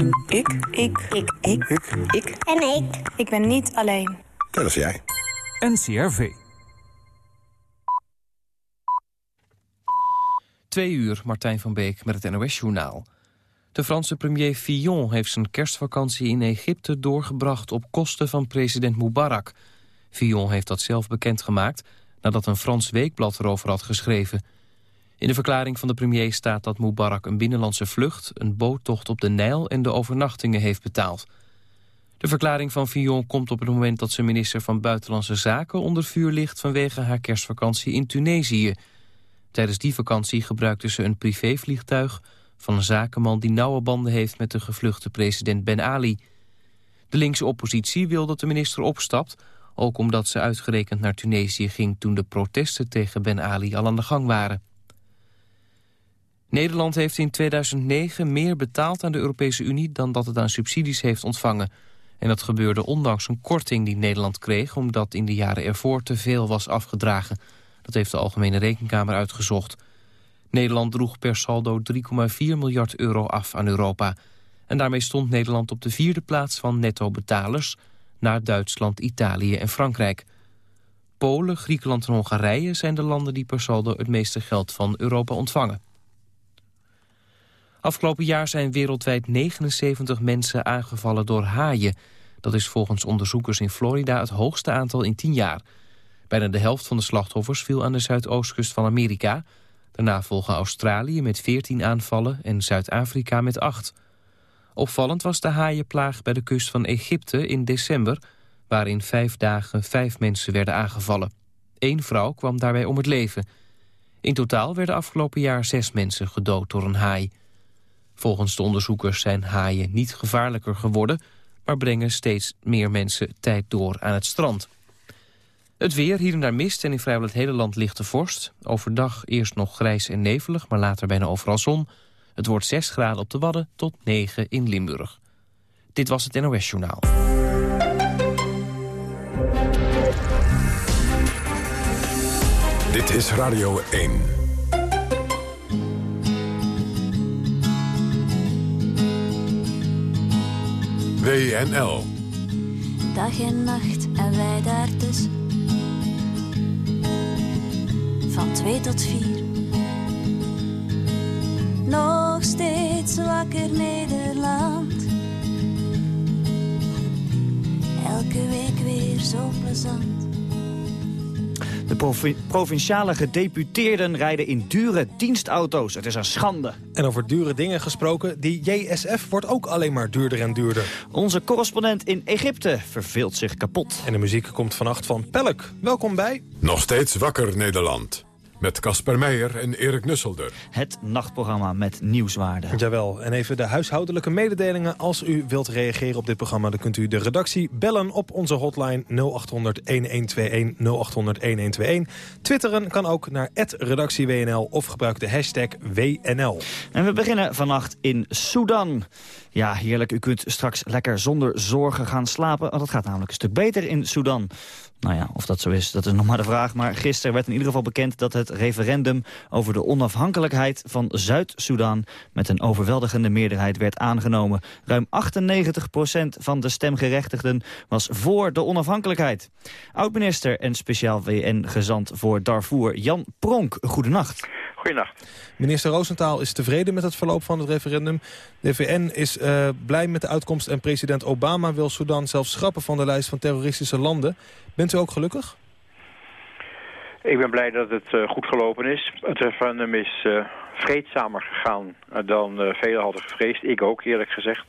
Ik. Ik. Ik. Ik. Ik. Ik. En ik. Ik ben niet alleen. Dat is jij. NCRV. Twee uur, Martijn van Beek met het NOS-journaal. De Franse premier Fillon heeft zijn kerstvakantie in Egypte doorgebracht op kosten van president Mubarak. Fillon heeft dat zelf bekendgemaakt nadat een Frans weekblad erover had geschreven. In de verklaring van de premier staat dat Mubarak een binnenlandse vlucht, een boottocht op de Nijl en de overnachtingen heeft betaald. De verklaring van Fillon komt op het moment dat zijn minister van Buitenlandse Zaken onder vuur ligt vanwege haar kerstvakantie in Tunesië. Tijdens die vakantie gebruikte ze een privévliegtuig van een zakenman die nauwe banden heeft met de gevluchte president Ben Ali. De linkse oppositie wil dat de minister opstapt, ook omdat ze uitgerekend naar Tunesië ging toen de protesten tegen Ben Ali al aan de gang waren. Nederland heeft in 2009 meer betaald aan de Europese Unie dan dat het aan subsidies heeft ontvangen. En dat gebeurde ondanks een korting die Nederland kreeg omdat in de jaren ervoor te veel was afgedragen. Dat heeft de Algemene Rekenkamer uitgezocht. Nederland droeg per saldo 3,4 miljard euro af aan Europa. En daarmee stond Nederland op de vierde plaats van netto-betalers... naar Duitsland, Italië en Frankrijk. Polen, Griekenland en Hongarije zijn de landen die per saldo het meeste geld van Europa ontvangen. Afgelopen jaar zijn wereldwijd 79 mensen aangevallen door haaien. Dat is volgens onderzoekers in Florida het hoogste aantal in 10 jaar. Bijna de helft van de slachtoffers viel aan de zuidoostkust van Amerika. Daarna volgen Australië met 14 aanvallen en Zuid-Afrika met 8. Opvallend was de haaienplaag bij de kust van Egypte in december... waarin vijf dagen vijf mensen werden aangevallen. Eén vrouw kwam daarbij om het leven. In totaal werden afgelopen jaar zes mensen gedood door een haai. Volgens de onderzoekers zijn haaien niet gevaarlijker geworden... maar brengen steeds meer mensen tijd door aan het strand. Het weer, hier en daar mist en in vrijwel het hele land lichte vorst. Overdag eerst nog grijs en nevelig, maar later bijna overal zon. Het wordt 6 graden op de Wadden tot 9 in Limburg. Dit was het NOS Journaal. Dit is Radio 1. WNL. Dag en nacht en wij daartussen. Van twee tot vier. Nog steeds wakker Nederland. Elke week weer zo plezant. De provi provinciale gedeputeerden rijden in dure dienstauto's. Het is een schande. En over dure dingen gesproken, die JSF wordt ook alleen maar duurder en duurder. Onze correspondent in Egypte verveelt zich kapot. En de muziek komt vannacht van Pelk. Welkom bij... Nog steeds wakker Nederland. Met Casper Meijer en Erik Nusselder. Het nachtprogramma met nieuwswaarde. Jawel, en even de huishoudelijke mededelingen. Als u wilt reageren op dit programma, dan kunt u de redactie bellen op onze hotline 0800-1121, 0800-1121. Twitteren kan ook naar redactieWNL of gebruik de hashtag WNL. En we beginnen vannacht in Sudan. Ja, heerlijk. U kunt straks lekker zonder zorgen gaan slapen. Want het gaat namelijk een stuk beter in Sudan. Nou ja, of dat zo is, dat is nog maar de vraag. Maar gisteren werd in ieder geval bekend dat het referendum over de onafhankelijkheid van Zuid-Soedan met een overweldigende meerderheid werd aangenomen. Ruim 98% van de stemgerechtigden was voor de onafhankelijkheid. Oud-minister en speciaal WN-gezant voor Darfur, Jan Pronk. Goedenacht. Goedenacht. Minister Roosentaal is tevreden met het verloop van het referendum. De VN is uh, blij met de uitkomst en president Obama wil Sudan zelfs schrappen van de lijst van terroristische landen. Bent u ook gelukkig? Ik ben blij dat het uh, goed gelopen is. Het referendum is uh, vreedzamer gegaan dan velen hadden gevreesd. Ik ook, eerlijk gezegd.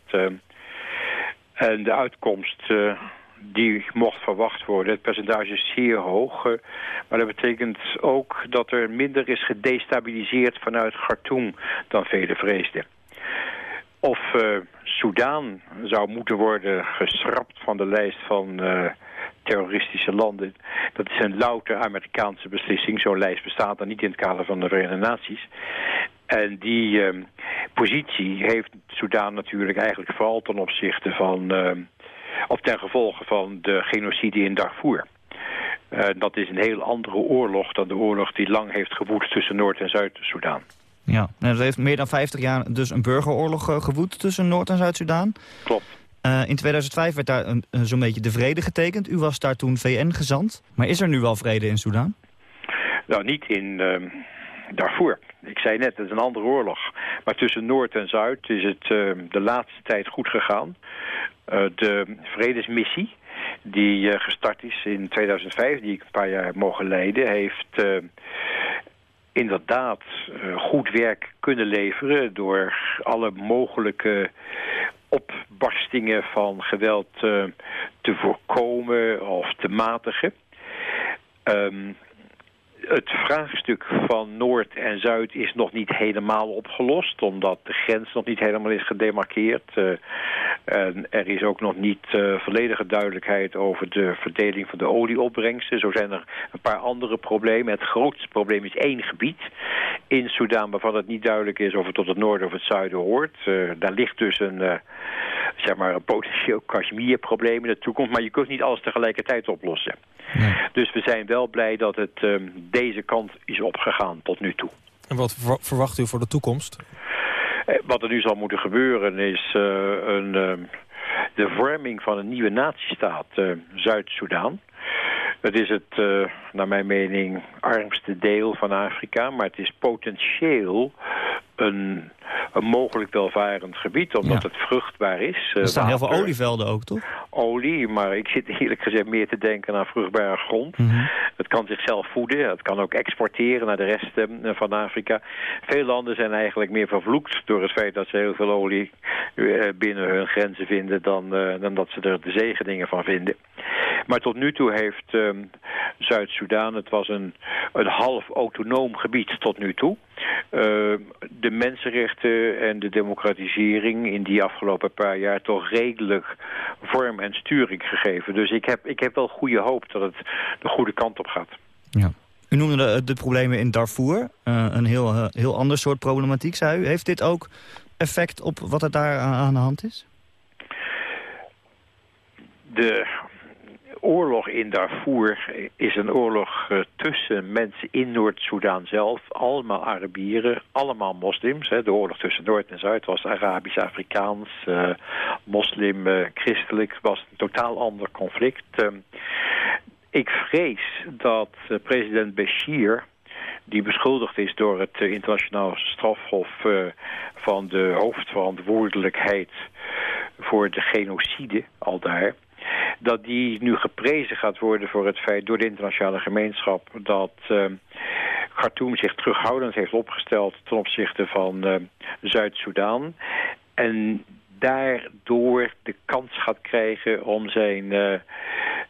en de uitkomst die mocht verwacht worden. Het percentage is zeer hoog. maar dat betekent ook dat er minder is gedestabiliseerd vanuit Khartoum dan velen vreesden. Of uh, zou moeten worden geschrapt van de lijst van uh, terroristische landen. Dat is een louter Amerikaanse beslissing. Zo'n lijst bestaat dan niet in het kader van de Verenigde Naties. En die positie heeft Soudaan natuurlijk eigenlijk vooral ten opzichte van... of ten gevolge van de genocide in Darfur. Uh, dat is een heel andere oorlog dan de oorlog die lang heeft gewoed tussen Noord- en Zuid-Soedan. Ja, er heeft meer dan 50 jaar dus een burgeroorlog uh, gewoed tussen Noord- en Zuid-Soedan. Klopt. Uh, in 2005 werd daar zo'n beetje de vrede getekend. U was daar toen VN-gezant. Maar is er nu wel vrede in Soedan? Nou, niet in uh, Darfur. Ik zei net, het is een andere oorlog. Maar tussen Noord en Zuid is het uh, de laatste tijd goed gegaan. Uh, de vredesmissie die gestart is in 2005, die ik een paar jaar mogen leiden... heeft inderdaad goed werk kunnen leveren... door alle mogelijke opbarstingen van geweld te voorkomen of te matigen. Um, het vraagstuk van Noord en Zuid is nog niet helemaal opgelost... omdat de grens nog niet helemaal is gedemarkeerd. Uh, en er is ook nog niet uh, volledige duidelijkheid over de verdeling van de olieopbrengsten. Zo zijn er een paar andere problemen. Het grootste probleem is één gebied in Soedan... waarvan het niet duidelijk is of het tot het noorden of het zuiden hoort. Uh, daar ligt dus een, zeg maar een potentieel Kashmir-probleem in de toekomst... maar je kunt niet alles tegelijkertijd oplossen. Nee. Dus we zijn wel blij dat het um, deze kant is opgegaan tot nu toe. En wat verwacht u voor de toekomst? Eh, wat er nu zal moeten gebeuren is uh, een, uh, de vorming van een nieuwe natiestaat uh, Zuid-Soedan. Het is het, naar mijn mening, armste deel van Afrika, maar het is potentieel een, een mogelijk welvarend gebied, omdat ja. het vruchtbaar is. er staan water, heel veel olievelden ook, toch? Olie, maar ik zit eerlijk gezegd meer te denken aan vruchtbare grond. Mm -hmm. Het kan zichzelf voeden, het kan ook exporteren naar de rest uh, van Afrika. Veel landen zijn eigenlijk meer vervloekt door het feit dat ze heel veel olie uh, binnen hun grenzen vinden dan, dan dat ze er de zegeningen van vinden. Maar tot nu toe heeft um, Zuid-Soedan, het was een, een half autonoom gebied tot nu toe. Uh, de mensenrechten en de democratisering in die afgelopen paar jaar toch redelijk vorm en sturing gegeven. Dus ik heb, ik heb wel goede hoop dat het de goede kant op gaat. Ja. U noemde de, de problemen in Darfur, uh, een heel, uh, heel ander soort problematiek, zei u. Heeft dit ook effect op wat er daar aan de hand is? De oorlog in Darfur is een oorlog uh, tussen mensen in Noord-Soedan zelf. Allemaal Arabieren, allemaal moslims. De oorlog tussen Noord en Zuid was Arabisch, Afrikaans, uh, moslim, uh, christelijk. was een totaal ander conflict. ik vrees dat president Bashir die beschuldigd is door het internationaal strafhof van de hoofdverantwoordelijkheid voor de genocide al daar dat die nu geprezen gaat worden voor het feit door de internationale gemeenschap dat uh, Khartoum zich terughoudend heeft opgesteld ten opzichte van uh, Zuid-Soedan. En daardoor de kans gaat krijgen om zijn uh,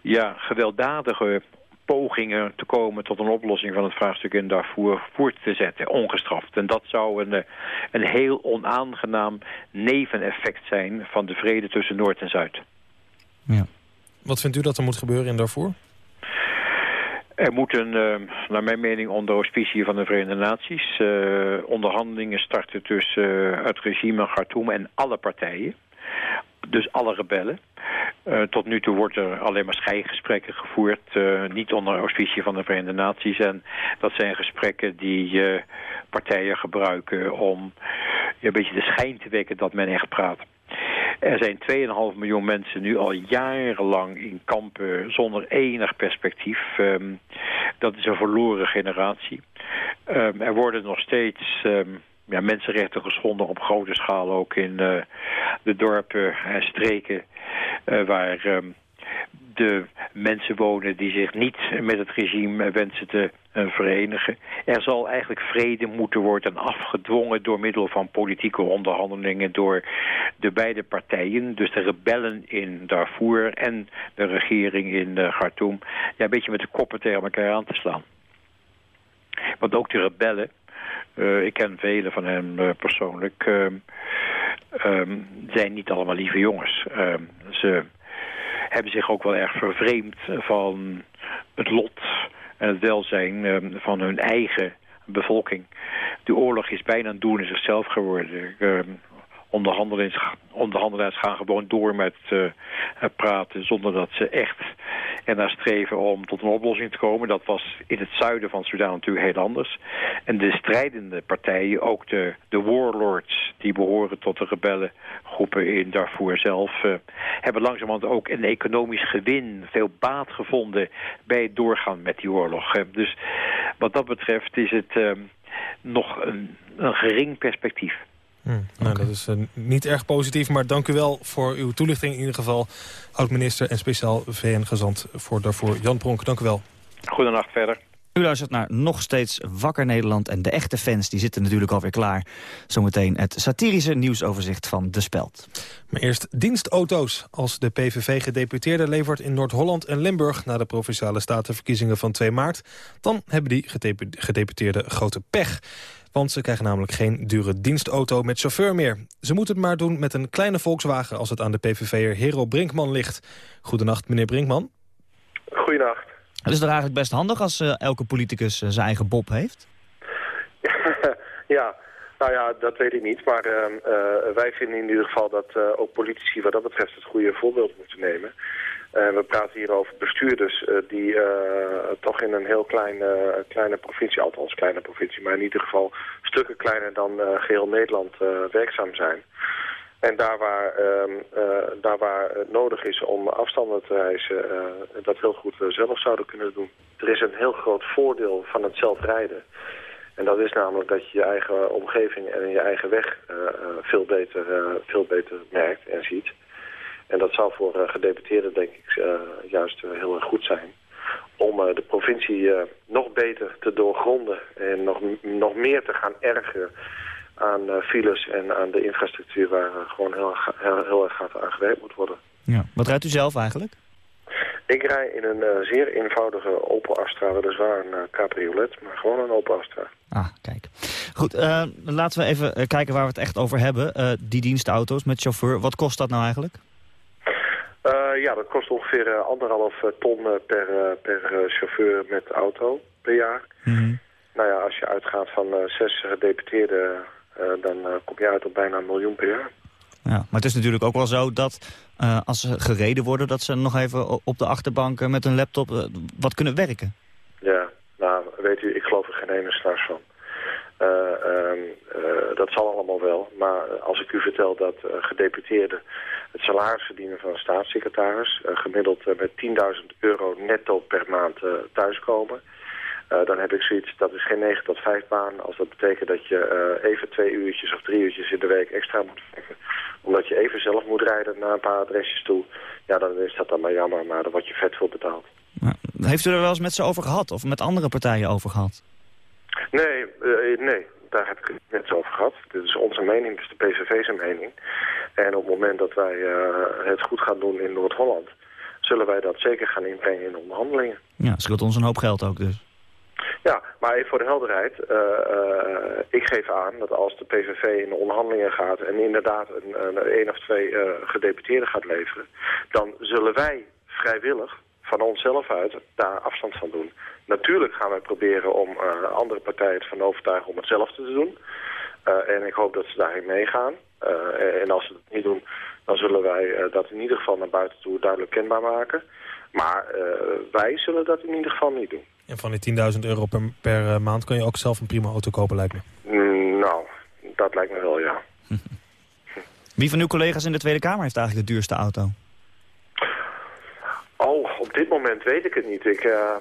ja, gewelddadige pogingen te komen tot een oplossing van het vraagstuk in Darfur voort te zetten, ongestraft. En dat zou een, een heel onaangenaam neveneffect zijn van de vrede tussen Noord en Zuid. Ja. Wat vindt u dat er moet gebeuren in Darfur? Er moeten, uh, naar mijn mening, onder auspicie van de Verenigde Naties... Uh, onderhandelingen starten tussen uh, het regime Khartoum en alle partijen. Dus alle rebellen. Uh, tot nu toe wordt er alleen maar schijngesprekken gevoerd. Niet onder auspicie van de Verenigde Naties. En dat zijn gesprekken die partijen gebruiken om een beetje de schijn te wekken dat men echt praat. Er zijn 2,5 miljoen mensen nu al jarenlang in kampen zonder enig perspectief. Um, dat is een verloren generatie. Um, er worden nog steeds um, ja, mensenrechten geschonden op grote schaal ook in uh, de dorpen en streken uh, waar de mensen wonen die zich niet met het regime wensen te uh, verenigen. Er zal eigenlijk vrede moeten worden afgedwongen door middel van politieke onderhandelingen door de beide partijen, dus de rebellen in Darfur en de regering in uh, Khartoum, ja, een beetje met de koppen tegen elkaar aan te slaan. Want ook de rebellen, uh, ik ken vele van hen persoonlijk, um, zijn niet allemaal lieve jongens. Ehm, ze hebben zich ook wel erg vervreemd van het lot en het welzijn um, van hun eigen bevolking. De oorlog is bijna een doel in zichzelf geworden. Onderhandelaars, onderhandelaars gaan gewoon door met uh, praten zonder dat ze echt en naar streven om tot een oplossing te komen. Dat was in het zuiden van Sudan natuurlijk heel anders. En de strijdende partijen, ook de, de warlords die behoren tot de rebellengroepen in Darfur zelf, uh, hebben langzamerhand ook een economisch gewin, veel baat gevonden bij het doorgaan met die oorlog. Dus wat dat betreft is het uh, nog een, een gering perspectief. Hmm, nou, dat is uh, niet erg positief, maar dank u wel voor uw toelichting in ieder geval. Oud-minister en speciaal VN-gezant voor daarvoor Jan Pronk. Dank u wel. Goedenacht verder. U luistert naar Nog Steeds Wakker Nederland. En de echte fans die zitten natuurlijk alweer klaar. Zometeen het satirische nieuwsoverzicht van De Speld. Maar eerst dienstauto's. Als de PVV-gedeputeerde levert in Noord-Holland en Limburg... na de Provinciale Statenverkiezingen van 2 maart... dan hebben die gedeputeerden grote pech. Want ze krijgen namelijk geen dure dienstauto met chauffeur meer. Ze moeten het maar doen met een kleine Volkswagen... als het aan de PVV'er Hero Brinkman ligt. Goedenacht, meneer Brinkman. Goedenacht. Het is toch eigenlijk best handig als uh, elke politicus uh, zijn eigen bob heeft? ja, nou ja, dat weet ik niet. Maar uh, wij vinden in ieder geval dat ook politici wat dat betreft het goede voorbeeld moeten nemen. We praten hier over bestuurders die toch in een heel kleine, kleine provincie, althans kleine provincie, maar in ieder geval stukken kleiner dan geheel Nederland werkzaam zijn. En daar waar, uh, daar waar het nodig is om afstanden te reizen, dat heel goed zelf zouden kunnen doen. Er is een heel groot voordeel van het zelf rijden. En dat is namelijk dat je je eigen omgeving en je eigen weg veel, beter, veel beter merkt en ziet. En dat zou voor gedeputeerden denk ik juist heel erg goed zijn. Om de provincie nog beter te doorgronden en nog, nog meer te gaan ergeren aan files en aan de infrastructuur waar gewoon heel, heel, heel, erg hard aan gewerkt moet worden. Ja. Wat rijdt u zelf eigenlijk? Ik rij in een uh, zeer eenvoudige Opel Astra, weliswaar een cabriolet, maar gewoon een Opel Astra. Ah, kijk. Goed, laten we even kijken waar we het echt over hebben. die dienstauto's met chauffeur, wat kost dat nou eigenlijk? Ja, dat kost ongeveer anderhalf ton per, per chauffeur met auto per jaar. Mm -hmm. Nou ja, als je uitgaat van zes gedeputeerde uh, dan kom je uit op bijna een miljoen per jaar. Ja, maar het is natuurlijk ook wel zo dat als ze gereden worden... dat ze nog even op de achterbank met een laptop wat kunnen werken. Ja, nou, weet u, ik geloof er geen ene s'nachts van. Ehm, dat zal allemaal wel. Maar als ik u vertel dat gedeputeerden het salaris verdienen van een staatssecretaris... gemiddeld met 10.000 euro netto per maand thuiskomen... Uh, dan heb ik zoiets, dat is geen 9 tot 5 baan. Als dat betekent dat je uh, even twee uurtjes of drie uurtjes in de week extra moet werken. Omdat je even zelf moet rijden naar een paar adresjes toe. Ja, dan is dat dan maar jammer, maar daar word je vet voor betaald. Maar, heeft u er wel eens met ze over gehad? Of met andere partijen over gehad? Nee, uh, nee. Daar heb ik het net zo over gehad. Dit is onze mening, dus de PVV's mening. En op het moment dat wij het goed gaan doen in Noord-Holland... zullen wij dat zeker gaan inbrengen in Ja, scheelt ons een hoop geld ook dus. Ja, maar even voor de helderheid. Uh, uh, ik geef aan dat als de PVV in de onderhandelingen gaat... en inderdaad een, een, een of twee uh, gedeputeerden gaat leveren... dan zullen wij vrijwillig van onszelf uit daar afstand van doen. Natuurlijk gaan wij proberen om andere partijen ervan overtuigen om hetzelfde te doen. en ik hoop dat ze daarin meegaan. en als ze dat niet doen, dan zullen wij dat in ieder geval naar buiten toe duidelijk kenbaar maken. Maar wij zullen dat in ieder geval niet doen. En van die 10.000 euro per, per uh, maand kun je ook zelf een prima auto kopen, lijkt me. Mm, nou, dat lijkt me wel, ja. Wie van uw collega's in de Tweede Kamer heeft eigenlijk de duurste auto? Oh, op dit moment weet ik het niet. Ik, uh,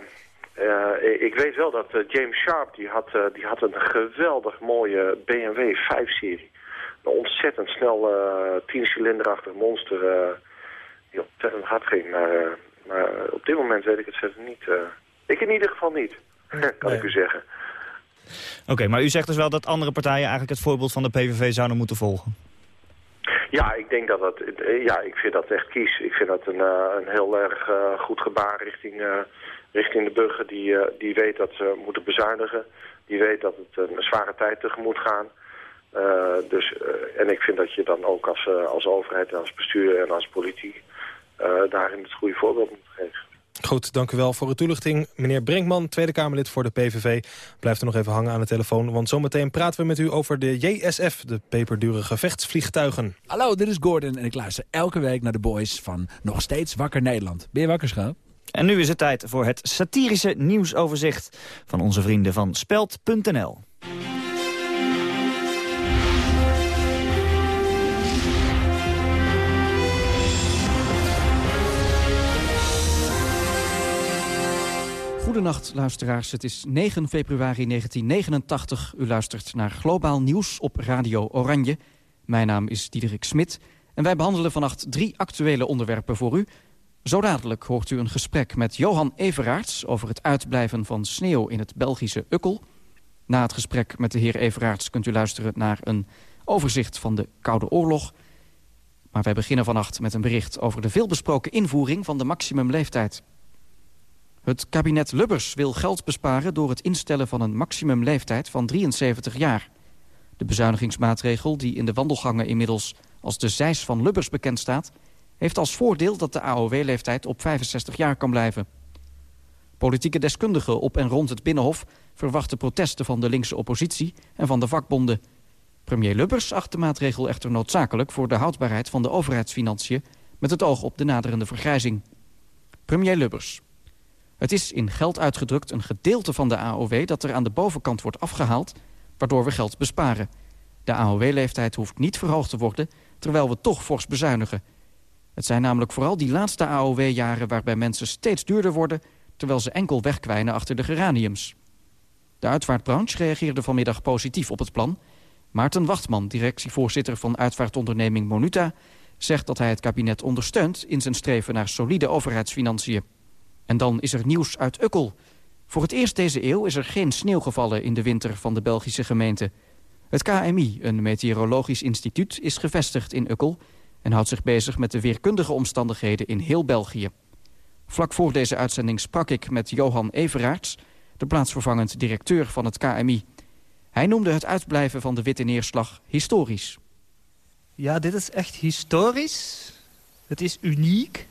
uh, ik weet wel dat James Sharp, die had, die had een geweldig mooie BMW 5-serie. Een ontzettend snel 10-cilinderachtig monster die ontzettend hard ging. Maar, maar op dit moment weet ik het verder niet... Ik in ieder geval niet, kan nee. ik u zeggen. Oké, okay, maar u zegt dus wel dat andere partijen eigenlijk het voorbeeld van de PVV zouden moeten volgen? Ja, ik denk dat dat, ja, ik vind dat echt kies. Ik vind dat een, uh, een heel erg uh, goed gebaar richting, uh, richting de burger die, die weet dat ze moeten bezuinigen. Die weet dat het een zware tijd tegemoet gaan. dus, en ik vind dat je dan ook als, als overheid en als bestuur en als politiek daarin het goede voorbeeld moet geven. Goed, dank u wel voor uw toelichting. Meneer Brinkman, Tweede Kamerlid voor de PVV. Blijft er nog even hangen aan de telefoon, want zometeen praten we met u over de JSF, de peperdure gevechtsvliegtuigen. Hallo, dit is Gordon en ik luister elke week naar de boys van Nog Steeds Wakker Nederland. Ben je wakker, schaap? En nu is het tijd voor het satirische nieuwsoverzicht van onze vrienden van Speld.nl. Goedenacht luisteraars, het is 9 februari 1989. U luistert naar Globaal Nieuws op Radio Oranje. Mijn naam is Diederik Smit en wij behandelen vannacht drie actuele onderwerpen voor u. Zo dadelijk hoort u een gesprek met Johan Everaerts... over het uitblijven van sneeuw in het Belgische Ukkel. Na het gesprek met de heer Everaerts kunt u luisteren naar een overzicht van de Koude Oorlog. Maar wij beginnen vannacht met een bericht over de veelbesproken invoering van de maximumleeftijd. Het kabinet Lubbers wil geld besparen door het instellen van een maximumleeftijd van 73 jaar. De bezuinigingsmaatregel die in de wandelgangen inmiddels als de zeis van Lubbers bekend staat... heeft als voordeel dat de AOW-leeftijd op 65 jaar kan blijven. Politieke deskundigen op en rond het Binnenhof verwachten protesten van de linkse oppositie en van de vakbonden. Premier Lubbers acht de maatregel echter noodzakelijk voor de houdbaarheid van de overheidsfinanciën met het oog op de naderende vergrijzing. Premier Lubbers. Het is in geld uitgedrukt een gedeelte van de AOW dat er aan de bovenkant wordt afgehaald, waardoor we geld besparen. De AOW-leeftijd hoeft niet verhoogd te worden, terwijl we toch fors bezuinigen. Het zijn namelijk vooral die laatste AOW-jaren waarbij mensen steeds duurder worden... terwijl ze enkel wegkwijnen achter de geraniums. De uitvaartbranche reageerde vanmiddag positief op het plan. Maarten Wachtman, directievoorzitter van uitvaartonderneming Monuta... zegt dat hij het kabinet ondersteunt in zijn streven naar solide overheidsfinanciën. En dan is er nieuws uit Ukkel. Voor het eerst deze eeuw is er geen sneeuw gevallen in de winter van de Belgische gemeente. Het KMI, een meteorologisch instituut, is gevestigd in Ukkel... en houdt zich bezig met de weerkundige omstandigheden in heel België. Vlak voor deze uitzending sprak ik met Johan Everaerts... de plaatsvervangend directeur van het KMI. Hij noemde het uitblijven van de witte neerslag historisch. Ja, dit is echt historisch. Het is uniek.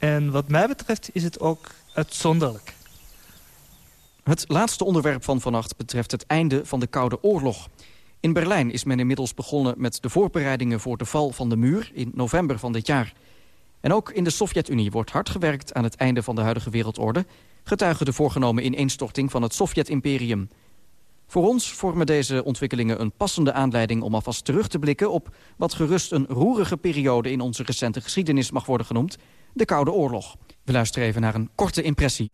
En wat mij betreft is het ook uitzonderlijk. Het laatste onderwerp van vannacht betreft het einde van de Koude Oorlog. In Berlijn is men inmiddels begonnen met de voorbereidingen voor de val van de muur in november van dit jaar. En ook in de Sovjet-Unie wordt hard gewerkt aan het einde van de huidige wereldorde, getuige de voorgenomen ineenstorting van het Sovjet-imperium. Voor ons vormen deze ontwikkelingen een passende aanleiding om alvast terug te blikken op wat gerust een roerige periode in onze recente geschiedenis mag worden genoemd, de Koude Oorlog. We luisteren even naar een korte impressie.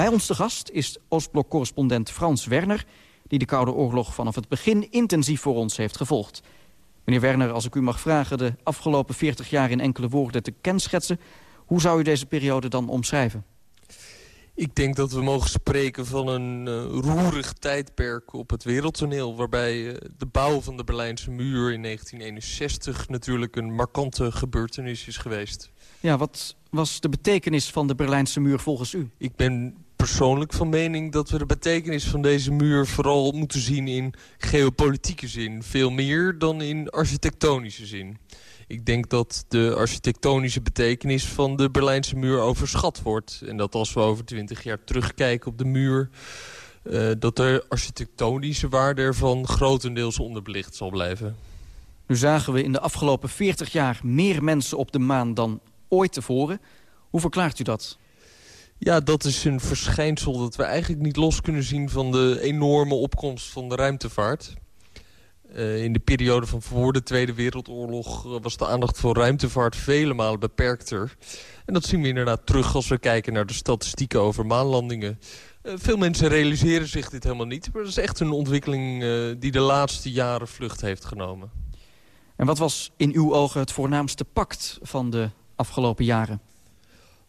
Bij ons te gast is Oostblok-correspondent Frans Werner... die de Koude Oorlog vanaf het begin intensief voor ons heeft gevolgd. Meneer Werner, als ik u mag vragen de afgelopen 40 jaar in enkele woorden te kenschetsen... hoe zou u deze periode dan omschrijven? Ik denk dat we mogen spreken van een uh, roerig tijdperk op het wereldtoneel... waarbij uh, de bouw van de Berlijnse muur in 1961 natuurlijk een markante gebeurtenis is geweest. Ja, wat was de betekenis van de Berlijnse muur volgens u? Ik ben persoonlijk van mening dat we de betekenis van deze muur vooral moeten zien in geopolitieke zin. Veel meer dan in architectonische zin. Ik denk dat de architectonische betekenis van de Berlijnse muur overschat wordt. En dat als we over twintig jaar terugkijken op de muur... Uh, dat de architectonische waarde ervan grotendeels onderbelicht zal blijven. Nu zagen we in de afgelopen 40 jaar meer mensen op de maan dan ooit tevoren. Hoe verklaart u dat? Ja, dat is een verschijnsel dat we eigenlijk niet los kunnen zien... van de enorme opkomst van de ruimtevaart. Uh, in de periode van voor de Tweede Wereldoorlog... Uh, was de aandacht voor ruimtevaart vele malen beperkter. En dat zien we inderdaad terug als we kijken naar de statistieken over maanlandingen. Uh, veel mensen realiseren zich dit helemaal niet. Maar dat is echt een ontwikkeling die de laatste jaren vlucht heeft genomen. En wat was in uw ogen het voornaamste pact van de afgelopen jaren?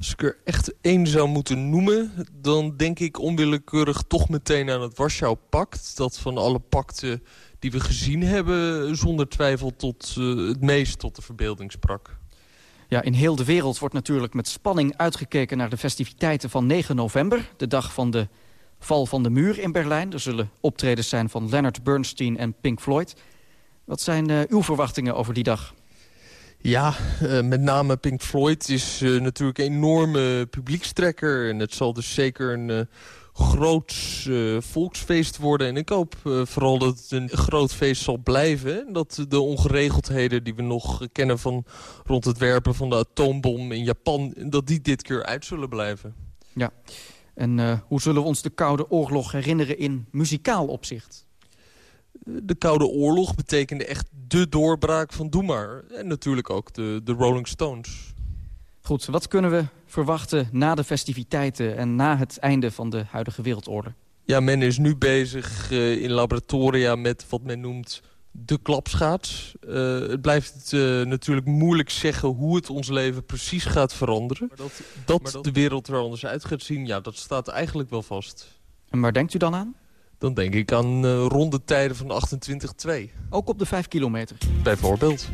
Als ik er echt één zou moeten noemen... dan denk ik onwillekeurig toch meteen aan het Warschau-pact. Dat van alle pacten die we gezien hebben... zonder twijfel tot, uh, het meest tot de verbeelding sprak. Ja, in heel de wereld wordt natuurlijk met spanning uitgekeken... naar de festiviteiten van 9 november, de dag van de val van de muur in Berlijn. Er zullen optredens zijn van Leonard Bernstein en Pink Floyd. Wat zijn uh, uw verwachtingen over die dag? Ja, uh, met name Pink Floyd is uh, natuurlijk een enorme publiekstrekker. En het zal dus zeker een uh, groot volksfeest worden. En ik hoop vooral dat het een groot feest zal blijven. En dat de ongeregeldheden die we nog kennen van rond het werpen van de atoombom in Japan... dat die dit keer uit zullen blijven. Ja, en hoe zullen we ons de Koude Oorlog herinneren in muzikaal opzicht? De Koude Oorlog betekende echt de doorbraak van Doe maar. En natuurlijk ook de, de Rolling Stones. Goed, wat kunnen we verwachten na de festiviteiten... en na het einde van de huidige wereldorde? Ja, men is nu bezig uh, in laboratoria met wat men noemt de klapschaats. Uh, het blijft uh, natuurlijk moeilijk zeggen hoe het ons leven precies gaat veranderen. Maar dat, dat, maar dat de wereld er anders uit gaat zien, ja, dat staat eigenlijk wel vast. En waar denkt u dan aan? Dan denk ik aan uh, rondetijden van 28-2. Ook op de 5 kilometer? Bijvoorbeeld.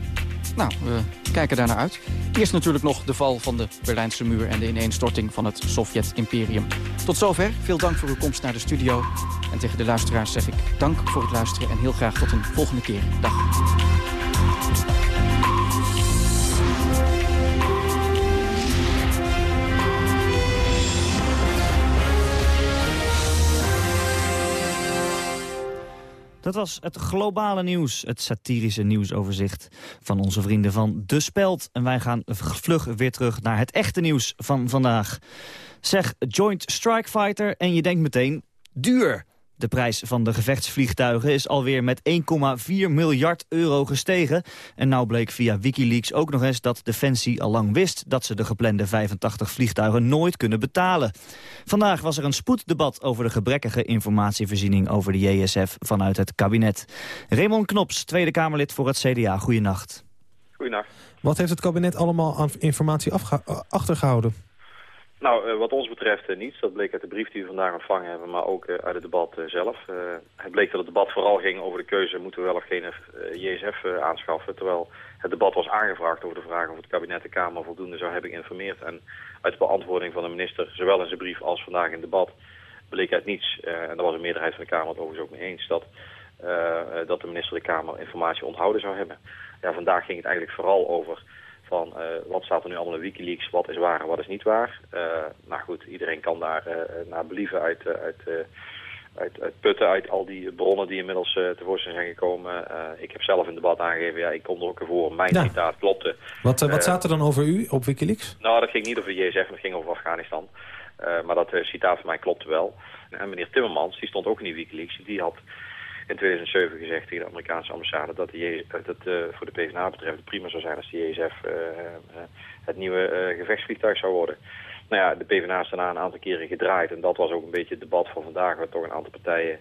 Nou, we kijken daar naar uit. Eerst natuurlijk nog de val van de Berlijnse muur... en de ineenstorting van het Sovjet-imperium. Tot zover. Veel dank voor uw komst naar de studio. En tegen de luisteraars zeg ik dank voor het luisteren... en heel graag tot een volgende keer. Dag. Dat was het globale nieuws, het satirische nieuwsoverzicht van onze vrienden van De Speld. En wij gaan vlug weer terug naar het echte nieuws van vandaag. Zeg Joint Strike Fighter en je denkt meteen duur. De prijs van de gevechtsvliegtuigen is alweer met 1,4 miljard euro gestegen. En nou bleek via Wikileaks ook nog eens dat Defensie al lang wist... dat ze de geplande 85 vliegtuigen nooit kunnen betalen. Vandaag was er een spoeddebat over de gebrekkige informatievoorziening... over de JSF vanuit het kabinet. Raymond Knops, Tweede Kamerlid voor het CDA. Goedenacht. Goedenacht. Wat heeft het kabinet allemaal aan informatie achtergehouden? Nou, uh, wat ons betreft uh, niets. Dat bleek uit de brief die we vandaag ontvangen hebben, maar ook uh, uit het debat zelf. het bleek dat het debat vooral ging over de keuze, moeten we wel of geen JSF aanschaffen. Terwijl het debat was aangevraagd over de vraag of het kabinet de Kamer voldoende zou hebben geïnformeerd. En uit de beantwoording van de minister, zowel in zijn brief als vandaag in het debat, bleek uit niets. en daar was een meerderheid van de Kamer het overigens ook mee eens, dat, dat de minister de Kamer informatie onthouden zou hebben. Ja, vandaag ging het eigenlijk vooral over van uh, wat staat er nu allemaal in Wikileaks, wat is waar en wat is niet waar. Uh, nou goed, iedereen kan daar uh, naar believen uit, uit, uit, uit, putten uit al die bronnen die inmiddels tevoorschijn zijn gekomen. ik heb zelf in het debat aangegeven, ja, ik kom er ook voor, mijn ja. citaat klopte. Wat, wat staat er dan over u op Wikileaks? Nou, dat ging niet over JSF, dat ging over Afghanistan. maar dat citaat van mij klopte wel. En meneer Timmermans, die stond ook in die Wikileaks, die had in 2007 gezegd tegen de Amerikaanse ambassade dat, de, dat uh, voor de PvdA betreft prima zou zijn als de JSF uh, het nieuwe uh, gevechtsvliegtuig zou worden. Nou ja, de PvdA is daarna een aantal keren gedraaid en dat was ook een beetje het debat van vandaag, waar toch een aantal partijen,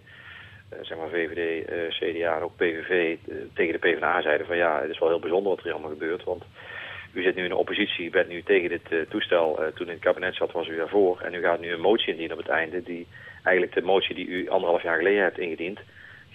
zeg maar VVD, CDA en ook PVV, tegen de PvdA zeiden van ja, het is wel heel bijzonder wat er allemaal gebeurt, want u zit nu in de oppositie, u bent nu tegen dit toestel, toen in het kabinet zat was u daarvoor en u gaat nu een motie indienen op het einde die eigenlijk de motie die u anderhalf jaar geleden hebt ingediend,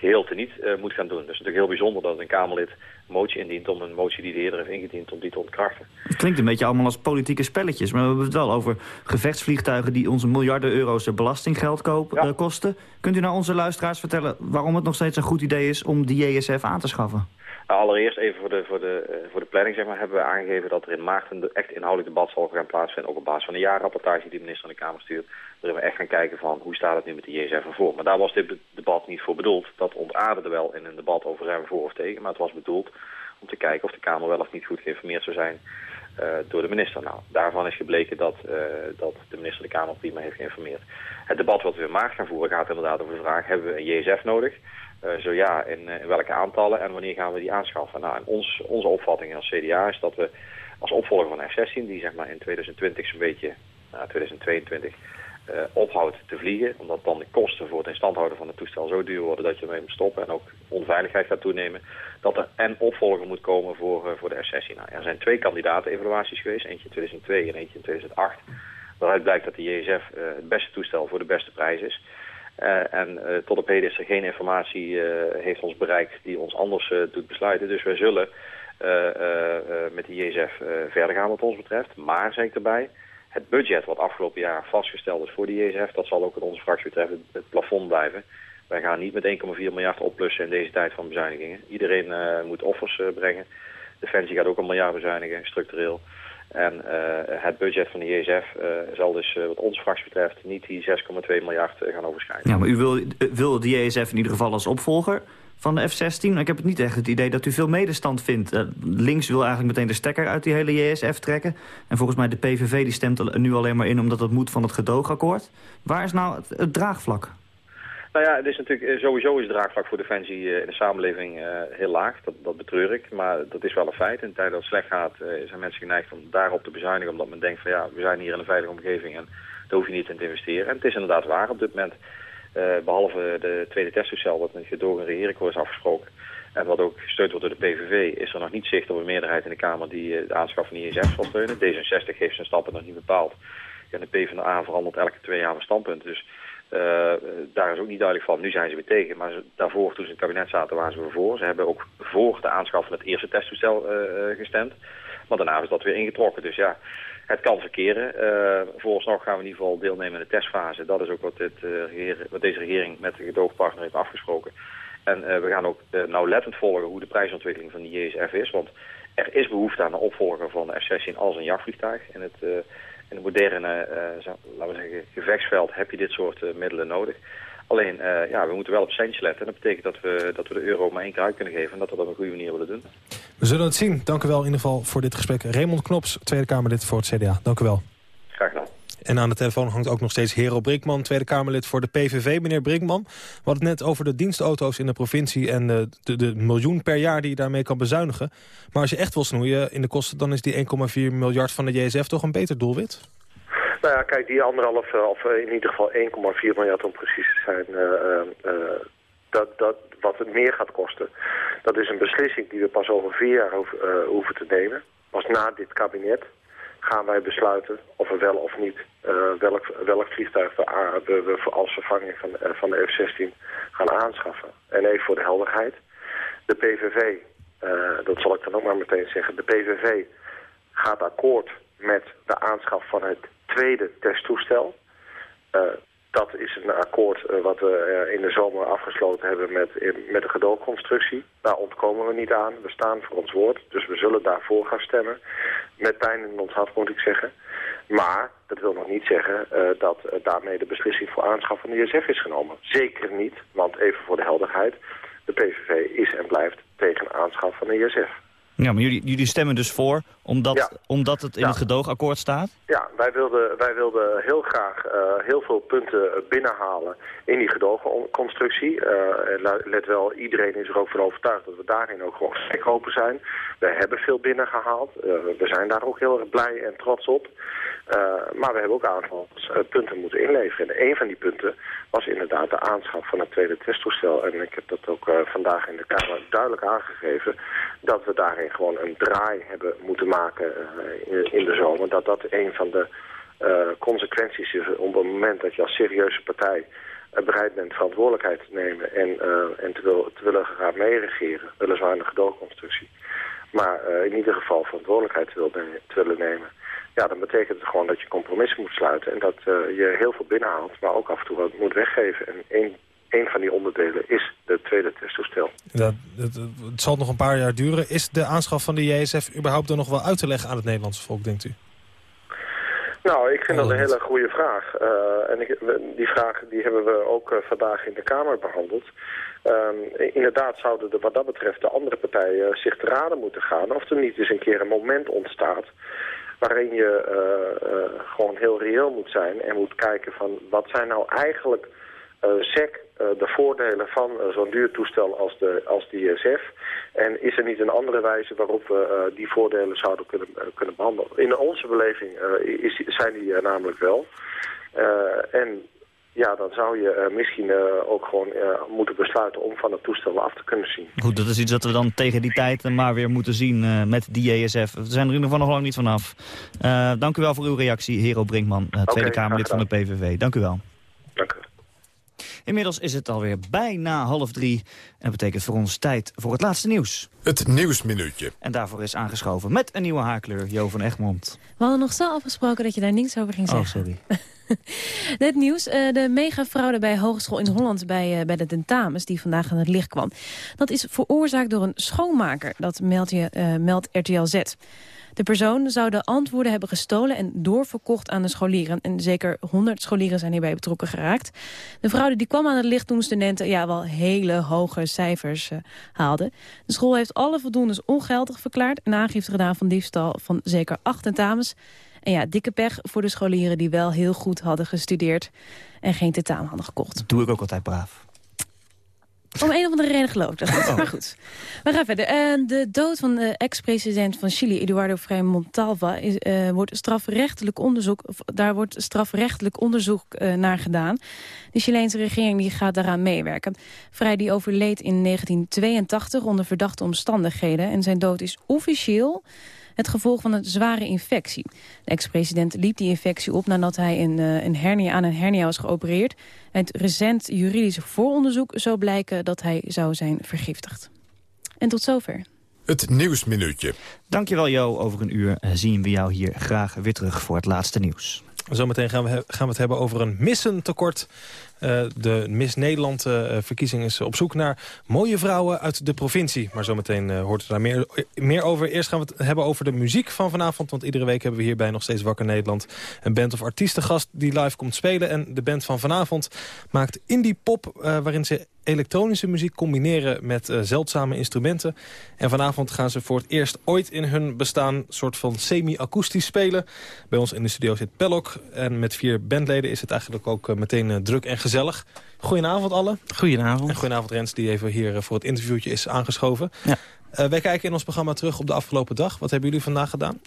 geheel teniet uh, moet gaan doen. Dus het is natuurlijk heel bijzonder dat een Kamerlid een motie indient om een motie die de eerder heeft ingediend om die te ontkrachten. Het klinkt een beetje allemaal als politieke spelletjes, maar we hebben het wel over gevechtsvliegtuigen die onze miljarden euro's belastinggeld ja. uh, kosten. Kunt u naar onze luisteraars vertellen waarom het nog steeds een goed idee is om die JSF aan te schaffen? Nou, allereerst even voor de, voor, de, uh, voor de planning zeg maar, hebben we aangegeven dat er in maart een echt inhoudelijk debat zal gaan plaatsvinden. Ook op basis van de jaarrapportage die de minister aan de Kamer stuurt. Waarin we echt gaan kijken van hoe staat het nu met de JSF ervoor. Maar daar was dit debat niet voor bedoeld. Dat ontaarde wel in een debat over zijn voor of tegen. Maar het was bedoeld om te kijken of de Kamer wel of niet goed geïnformeerd zou zijn uh, door de minister. Nou, daarvan is gebleken dat, uh, dat de minister de Kamer prima heeft geïnformeerd. Het debat wat we in maart gaan voeren gaat inderdaad over de vraag, hebben we een JSF nodig? Uh, zo ja, in, in, welke aantallen en wanneer gaan we die aanschaffen? Nou, ons, onze opvatting als CDA is dat we als opvolger van F-16, die zeg maar in 2020 zo'n beetje, nou, 2022, ophoudt te vliegen. Omdat dan de kosten voor het in stand houden van het toestel zo duur worden dat je ermee moet stoppen. En ook onveiligheid gaat toenemen. Dat er en opvolger moet komen voor, voor de F-16. Nou, er zijn twee kandidaten-evaluaties geweest. Eentje in 2002 en eentje in 2008. Waaruit blijkt dat de JSF het beste toestel voor de beste prijs is. Uh, en uh, tot op heden is er geen informatie, uh, heeft ons bereikt, die ons anders doet besluiten. Dus wij zullen met de JSF verder gaan wat ons betreft. Maar, zeg ik erbij, het budget wat afgelopen jaar vastgesteld is voor de JSF... dat zal ook wat onze fractie betreft het, plafond blijven. Wij gaan niet met 1,4 miljard oplussen in deze tijd van bezuinigingen. Iedereen moet offers brengen. Defensie gaat ook een miljard bezuinigen, structureel. En uh, het budget van de JSF uh, zal dus uh, wat onze fractie betreft niet die 6,2 miljard gaan overschrijden. Ja, maar u wil, wil de JSF in ieder geval als opvolger van de F-16. Ik heb het niet echt het idee dat u veel medestand vindt. links wil eigenlijk meteen de stekker uit die hele JSF trekken. En volgens mij de PVV die stemt nu alleen maar in omdat het moet van het gedoogakkoord. Waar is nou het draagvlak? Nou ja, het is natuurlijk, sowieso is het draagvlak voor Defensie in de samenleving uh, heel laag. Dat, dat betreur ik, maar dat is wel een feit. In de tijd dat het slecht gaat zijn mensen geneigd om daarop te bezuinigen. Omdat men denkt van ja, we zijn hier in een veilige omgeving en daar hoef je niet in te investeren. En het is inderdaad waar op dit moment. Behalve de tweede testtoestel wat met gedogen regeerakkoord is afgesproken. En wat ook gesteund wordt door de PVV, is er nog niet zicht op een meerderheid in de Kamer die de aanschaf van ISF zal steunen. D66 heeft zijn stappen nog niet bepaald. En de PvdA verandert elke twee jaar van standpunt. Dus uh, daar is ook niet duidelijk van. Nu zijn ze weer tegen. Maar daarvoor, toen ze in het kabinet zaten, waren ze weer voor. Ze hebben ook voor de aanschaf van het eerste testtoestel uh, gestemd. Maar daarna is dat weer ingetrokken. Dus ja, het kan verkeren. Uh, vooralsnog gaan we in ieder geval deelnemen in de testfase. Dat is ook wat, wat deze regering met de gedoogpartner heeft afgesproken. En we gaan ook nauwlettend volgen hoe de prijsontwikkeling van de JSF is. Want er is behoefte aan een opvolger van de F-16 als een jachtvliegtuig. Het in een moderne, uh, laten we zeggen, gevechtsveld heb je dit soort uh, middelen nodig. Alleen, uh, ja, we moeten wel op centjes letten. En dat betekent dat we, dat we de euro maar één keer uit kunnen geven... en dat we dat op een goede manier willen doen. We zullen het zien. Dank u wel in ieder geval voor dit gesprek. Raymond Knops, Tweede Kamerlid voor het CDA. Dank u wel. Graag gedaan. En aan de telefoon hangt ook nog steeds Hero Brinkman, Tweede Kamerlid voor de PVV. Meneer Brinkman, we hadden het net over de dienstauto's in de provincie... en de, de, de miljoen per jaar die je daarmee kan bezuinigen. Maar als je echt wil snoeien in de kosten... dan is die 1,4 miljard van de JSF toch een beter doelwit? Nou ja, kijk, die anderhalf, of in ieder geval 1,4 miljard om precies te zijn, uh, dat, dat, wat het meer gaat kosten. Dat is een beslissing die we pas over vier jaar hoeven, hoeven te nemen. Pas na dit kabinet gaan wij besluiten of we wel of niet welk, welk vliegtuig we, we, als vervanging van, van de F-16 gaan aanschaffen. En even voor de helderheid, de PVV, dat zal ik dan ook maar meteen zeggen, de PVV gaat akkoord met de aanschaf van het tweede testtoestel. Dat is een akkoord uh, wat we uh, in de zomer afgesloten hebben met, met de gedoogconstructie. Daar ontkomen we niet aan. We staan voor ons woord, dus we zullen daarvoor gaan stemmen. Met pijn in ons hart moet ik zeggen. Maar dat wil nog niet zeggen dat daarmee de beslissing voor aanschaf van de ISF is genomen. Zeker niet, want even voor de helderheid, de PVV is en blijft tegen aanschaf van de ISF. Ja, maar jullie, jullie stemmen dus voor omdat, omdat het in het gedoogakkoord staat? Ja, wij wilden, wij wilden heel graag uh, heel veel punten binnenhalen in die gedoogconstructie. Uh, let wel, iedereen is er ook van overtuigd dat we daarin ook gewoon open zijn. We hebben veel binnengehaald. Uh, we zijn daar ook heel erg blij en trots op. maar we hebben ook een aantal punten moeten inleveren. En een van die punten was inderdaad de aanschaf van het tweede testtoestel. En ik heb dat ook vandaag in de Kamer duidelijk aangegeven... dat we daarin gewoon een draai hebben moeten maken uh, in de zomer. Dat dat een van de uh, consequenties is op het moment dat je als serieuze partij uh, bereid bent verantwoordelijkheid te nemen en, en te, wil, te willen gaan meeregeren. Weliswaar een gedoogconstructie. Maar in ieder geval verantwoordelijkheid te, wil, te willen nemen. Ja, dan betekent het gewoon dat je compromissen moet sluiten en dat je heel veel binnenhaalt, maar ook af en toe wat moet weggeven. En één een van die onderdelen is de tweede testtoestel. Ja, het, het, zal nog een paar jaar duren. Is de aanschaf van de JSF überhaupt dan nog wel uit te leggen aan het Nederlandse volk, denkt u? Nou, ik vind dat een hele goede vraag. Uh, en ik, die vraag die hebben we ook uh, vandaag in de Kamer behandeld. Um, inderdaad zouden er wat dat betreft de andere partijen zich te raden moeten gaan... of er niet eens een keer een moment ontstaat waarin je uh, gewoon heel reëel moet zijn... en moet kijken van wat zijn nou eigenlijk SEC eh, de voordelen van eh, zo'n duur toestel als de, als de ISF. En is er niet een andere wijze waarop we eh, die voordelen zouden kunnen, kunnen behandelen? In onze beleving is, zijn die namelijk wel. en ja, dan zou je uh, misschien uh, ook gewoon uh, moeten besluiten om van het toestel af te kunnen zien. Goed, dat is iets dat we dan tegen die tijd maar weer moeten zien met die JSF. We zijn er in ieder geval nog lang niet vanaf. dank u wel voor uw reactie, Hero Brinkman, Tweede okay, Kamerlid van de PVV. Dank u wel. Inmiddels is het alweer bijna half drie. En dat betekent voor ons tijd voor het laatste nieuws. Het Nieuwsminuutje. En daarvoor is aangeschoven met een nieuwe haarkleur, Jo van Egmond. We hadden nog zo afgesproken dat je daar niets over ging oh, zeggen. Oh, sorry. Net nieuws. Uh, de megafraude bij Hogeschool in Holland bij, uh, bij de tentamens die vandaag aan het licht kwam. Dat is veroorzaakt door een schoonmaker. Dat meldt, je, uh, meldt RTL Z. De persoon zou de antwoorden hebben gestolen en doorverkocht aan de scholieren. En zeker 100 scholieren zijn hierbij betrokken geraakt. De fraude die kwam aan het licht toen studenten ja, wel hele hoge cijfers uh, haalden. De school heeft alle voldoendes ongeldig verklaard... en aangifte gedaan van diefstal van zeker acht tentamens. En ja, dikke pech voor de scholieren die wel heel goed hadden gestudeerd... en geen tentamen hadden gekocht. doe ik ook altijd braaf. Om een of andere reden geloof ik dat. Oh. Maar goed, we gaan verder. Uh, de dood van de ex-president van Chili, Eduardo Frei Montalva... Is, uh, wordt strafrechtelijk onderzoek, daar wordt strafrechtelijk onderzoek uh, naar gedaan. De Chileense regering die gaat daaraan meewerken. Vrij die overleed in 1982 onder verdachte omstandigheden. En zijn dood is officieel het gevolg van een zware infectie. De ex-president liep die infectie op nadat hij een, uh, een hernia, aan een hernia was geopereerd. Het recent juridisch vooronderzoek zou blijken dat hij zou zijn vergiftigd. En tot zover. Het Nieuwsminuutje. Dankjewel Jo. Over een uur eh, zien we jou hier graag weer terug voor het laatste nieuws. Zometeen gaan we, gaan we het hebben over een missentekort uh, de Miss Nederland uh, verkiezing is op zoek naar mooie vrouwen uit de provincie. Maar zometeen uh, hoort u daar meer, meer over. Eerst gaan we het hebben over de muziek van vanavond. Want iedere week hebben we hierbij nog steeds Wakker Nederland. Een band of artiestengast die live komt spelen. En de band van vanavond maakt indie pop waarin ze elektronische muziek combineren met zeldzame instrumenten. En vanavond gaan ze voor het eerst ooit in hun bestaan... soort van semi-akoestisch spelen. Bij ons in de studio zit Pellok. En met vier bandleden is het eigenlijk ook meteen druk en gezellig. Goedenavond allen. Goedenavond. En goedenavond Rens, die even hier voor het interviewtje is aangeschoven. Ja. wij kijken in ons programma terug op de afgelopen dag. Wat hebben jullie vandaag gedaan?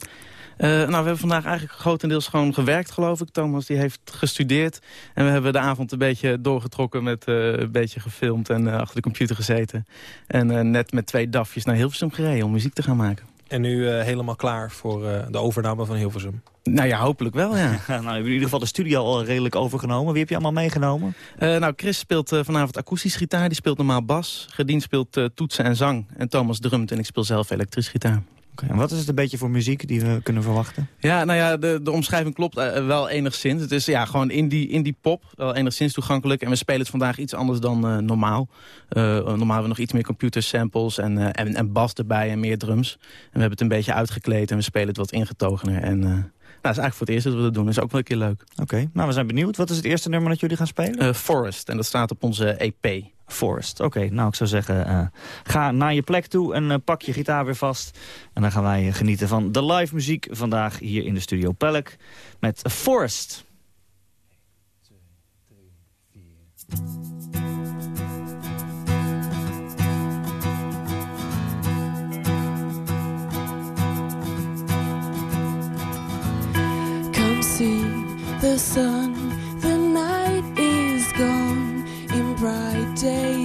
Uh, nou, we hebben vandaag eigenlijk grotendeels gewoon gewerkt, geloof ik. Thomas die heeft gestudeerd. En we hebben de avond een beetje doorgetrokken met uh, een beetje gefilmd en achter de computer gezeten. En net met twee dafjes naar Hilversum gereden om muziek te gaan maken. En nu helemaal klaar voor de overname van Hilversum? Nou ja, hopelijk wel, ja. nou, we hebben in ieder geval de studio al redelijk overgenomen. Wie heb je allemaal meegenomen? nou, Chris speelt vanavond akoestisch gitaar. Die speelt normaal bas. Gedien speelt toetsen en zang. En Thomas drumt en ik speel zelf elektrisch gitaar. Okay, en wat is het een beetje voor muziek die we kunnen verwachten? Ja, nou ja, de, de omschrijving klopt uh, wel enigszins. Het is ja, gewoon indie, indie pop, wel enigszins toegankelijk. En we spelen het vandaag iets anders dan uh, normaal. Uh, normaal hebben we nog iets meer computer samples en, en, en bas erbij en meer drums. En we hebben het een beetje uitgekleed en we spelen het wat ingetogener. En nou, dat is eigenlijk voor het eerst dat we dat doen. Dat is ook wel een keer leuk. Oké, nou we zijn benieuwd. Wat is het eerste nummer dat jullie gaan spelen? Forest, en dat staat op onze EP. Forest. Oké, nou ik zou zeggen, uh, ga naar je plek toe en uh, pak je gitaar weer vast. En dan gaan wij genieten van de live muziek vandaag hier in de studio Pelk met Forest. 1, 2, 3, 4. Come see the sun, in bright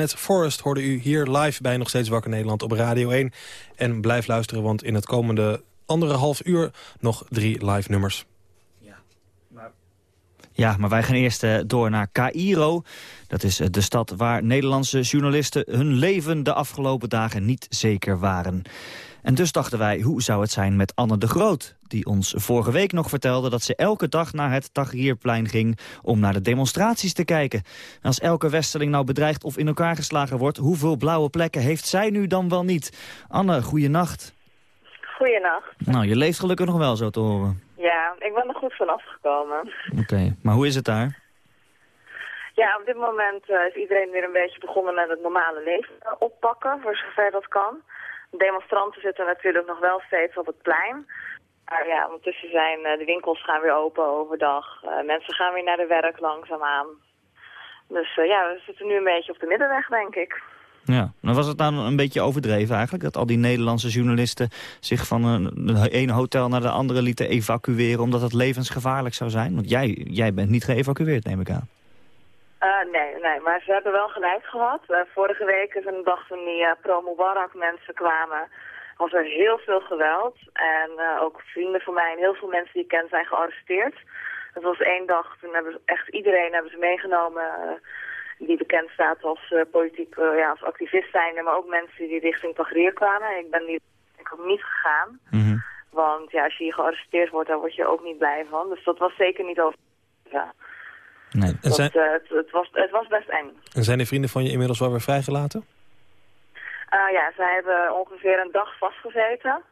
met Forest hoorde u hier live bij Nog Steeds Wakker Nederland op Radio 1. En blijf luisteren, want in het komende andere half uur nog drie live nummers. Ja, maar wij gaan eerst eh, door naar Cairo. Dat is eh, de stad waar Nederlandse journalisten hun leven de afgelopen dagen niet zeker waren. En dus dachten wij, hoe zou het zijn met Anne de Groot... die ons vorige week nog vertelde dat ze elke dag naar het Tahrirplein ging... om naar de demonstraties te kijken. En als elke westerling nou bedreigd of in elkaar geslagen wordt... hoeveel blauwe plekken heeft zij nu dan wel niet? Anne, goeienacht. Goeienacht. Nou, je leeft gelukkig nog wel zo te horen. Ja, ik ben er goed vanaf gekomen. Oké, maar hoe is het daar? Ja, op dit moment eh, is iedereen weer een beetje begonnen met het normale leven oppakken, voor zover dat kan. De demonstranten zitten natuurlijk nog wel steeds op het plein. Maar ja, ondertussen zijn eh, de winkels gaan weer open overdag. Eh, mensen gaan weer naar de werk langzaamaan. Dus eh, ja, we zitten nu een beetje op de middenweg, denk ik. Ja, nou was het dan een beetje overdreven eigenlijk... dat al die Nederlandse journalisten zich van een, een ene hotel naar de andere lieten evacueren... omdat het levensgevaarlijk zou zijn? Want jij, jij bent niet geëvacueerd, neem ik aan. Eh, nee, nee, maar ze hebben wel gelijk gehad. Eh, vorige week is een dag toen die uh, pro-Mubarak mensen kwamen, was er heel veel geweld. En ook vrienden van mij en heel veel mensen die ik ken zijn gearresteerd. Het was één dag, toen hebben ze echt iedereen hebben ze meegenomen die bekend staat als politiek, ja, als activist zijnde, maar ook mensen die richting Tahrir kwamen. Ik ben die ik ook niet gegaan. Want ja, als je hier gearresteerd wordt, daar word je ook niet blij van. Dus dat was zeker niet over. Ja. Nee. En Dat, zijn, eh, het, het, was, het was best eng. en zijn de vrienden van je inmiddels wel weer vrijgelaten? Uh, ja, zij hebben ongeveer een dag vastgezeten.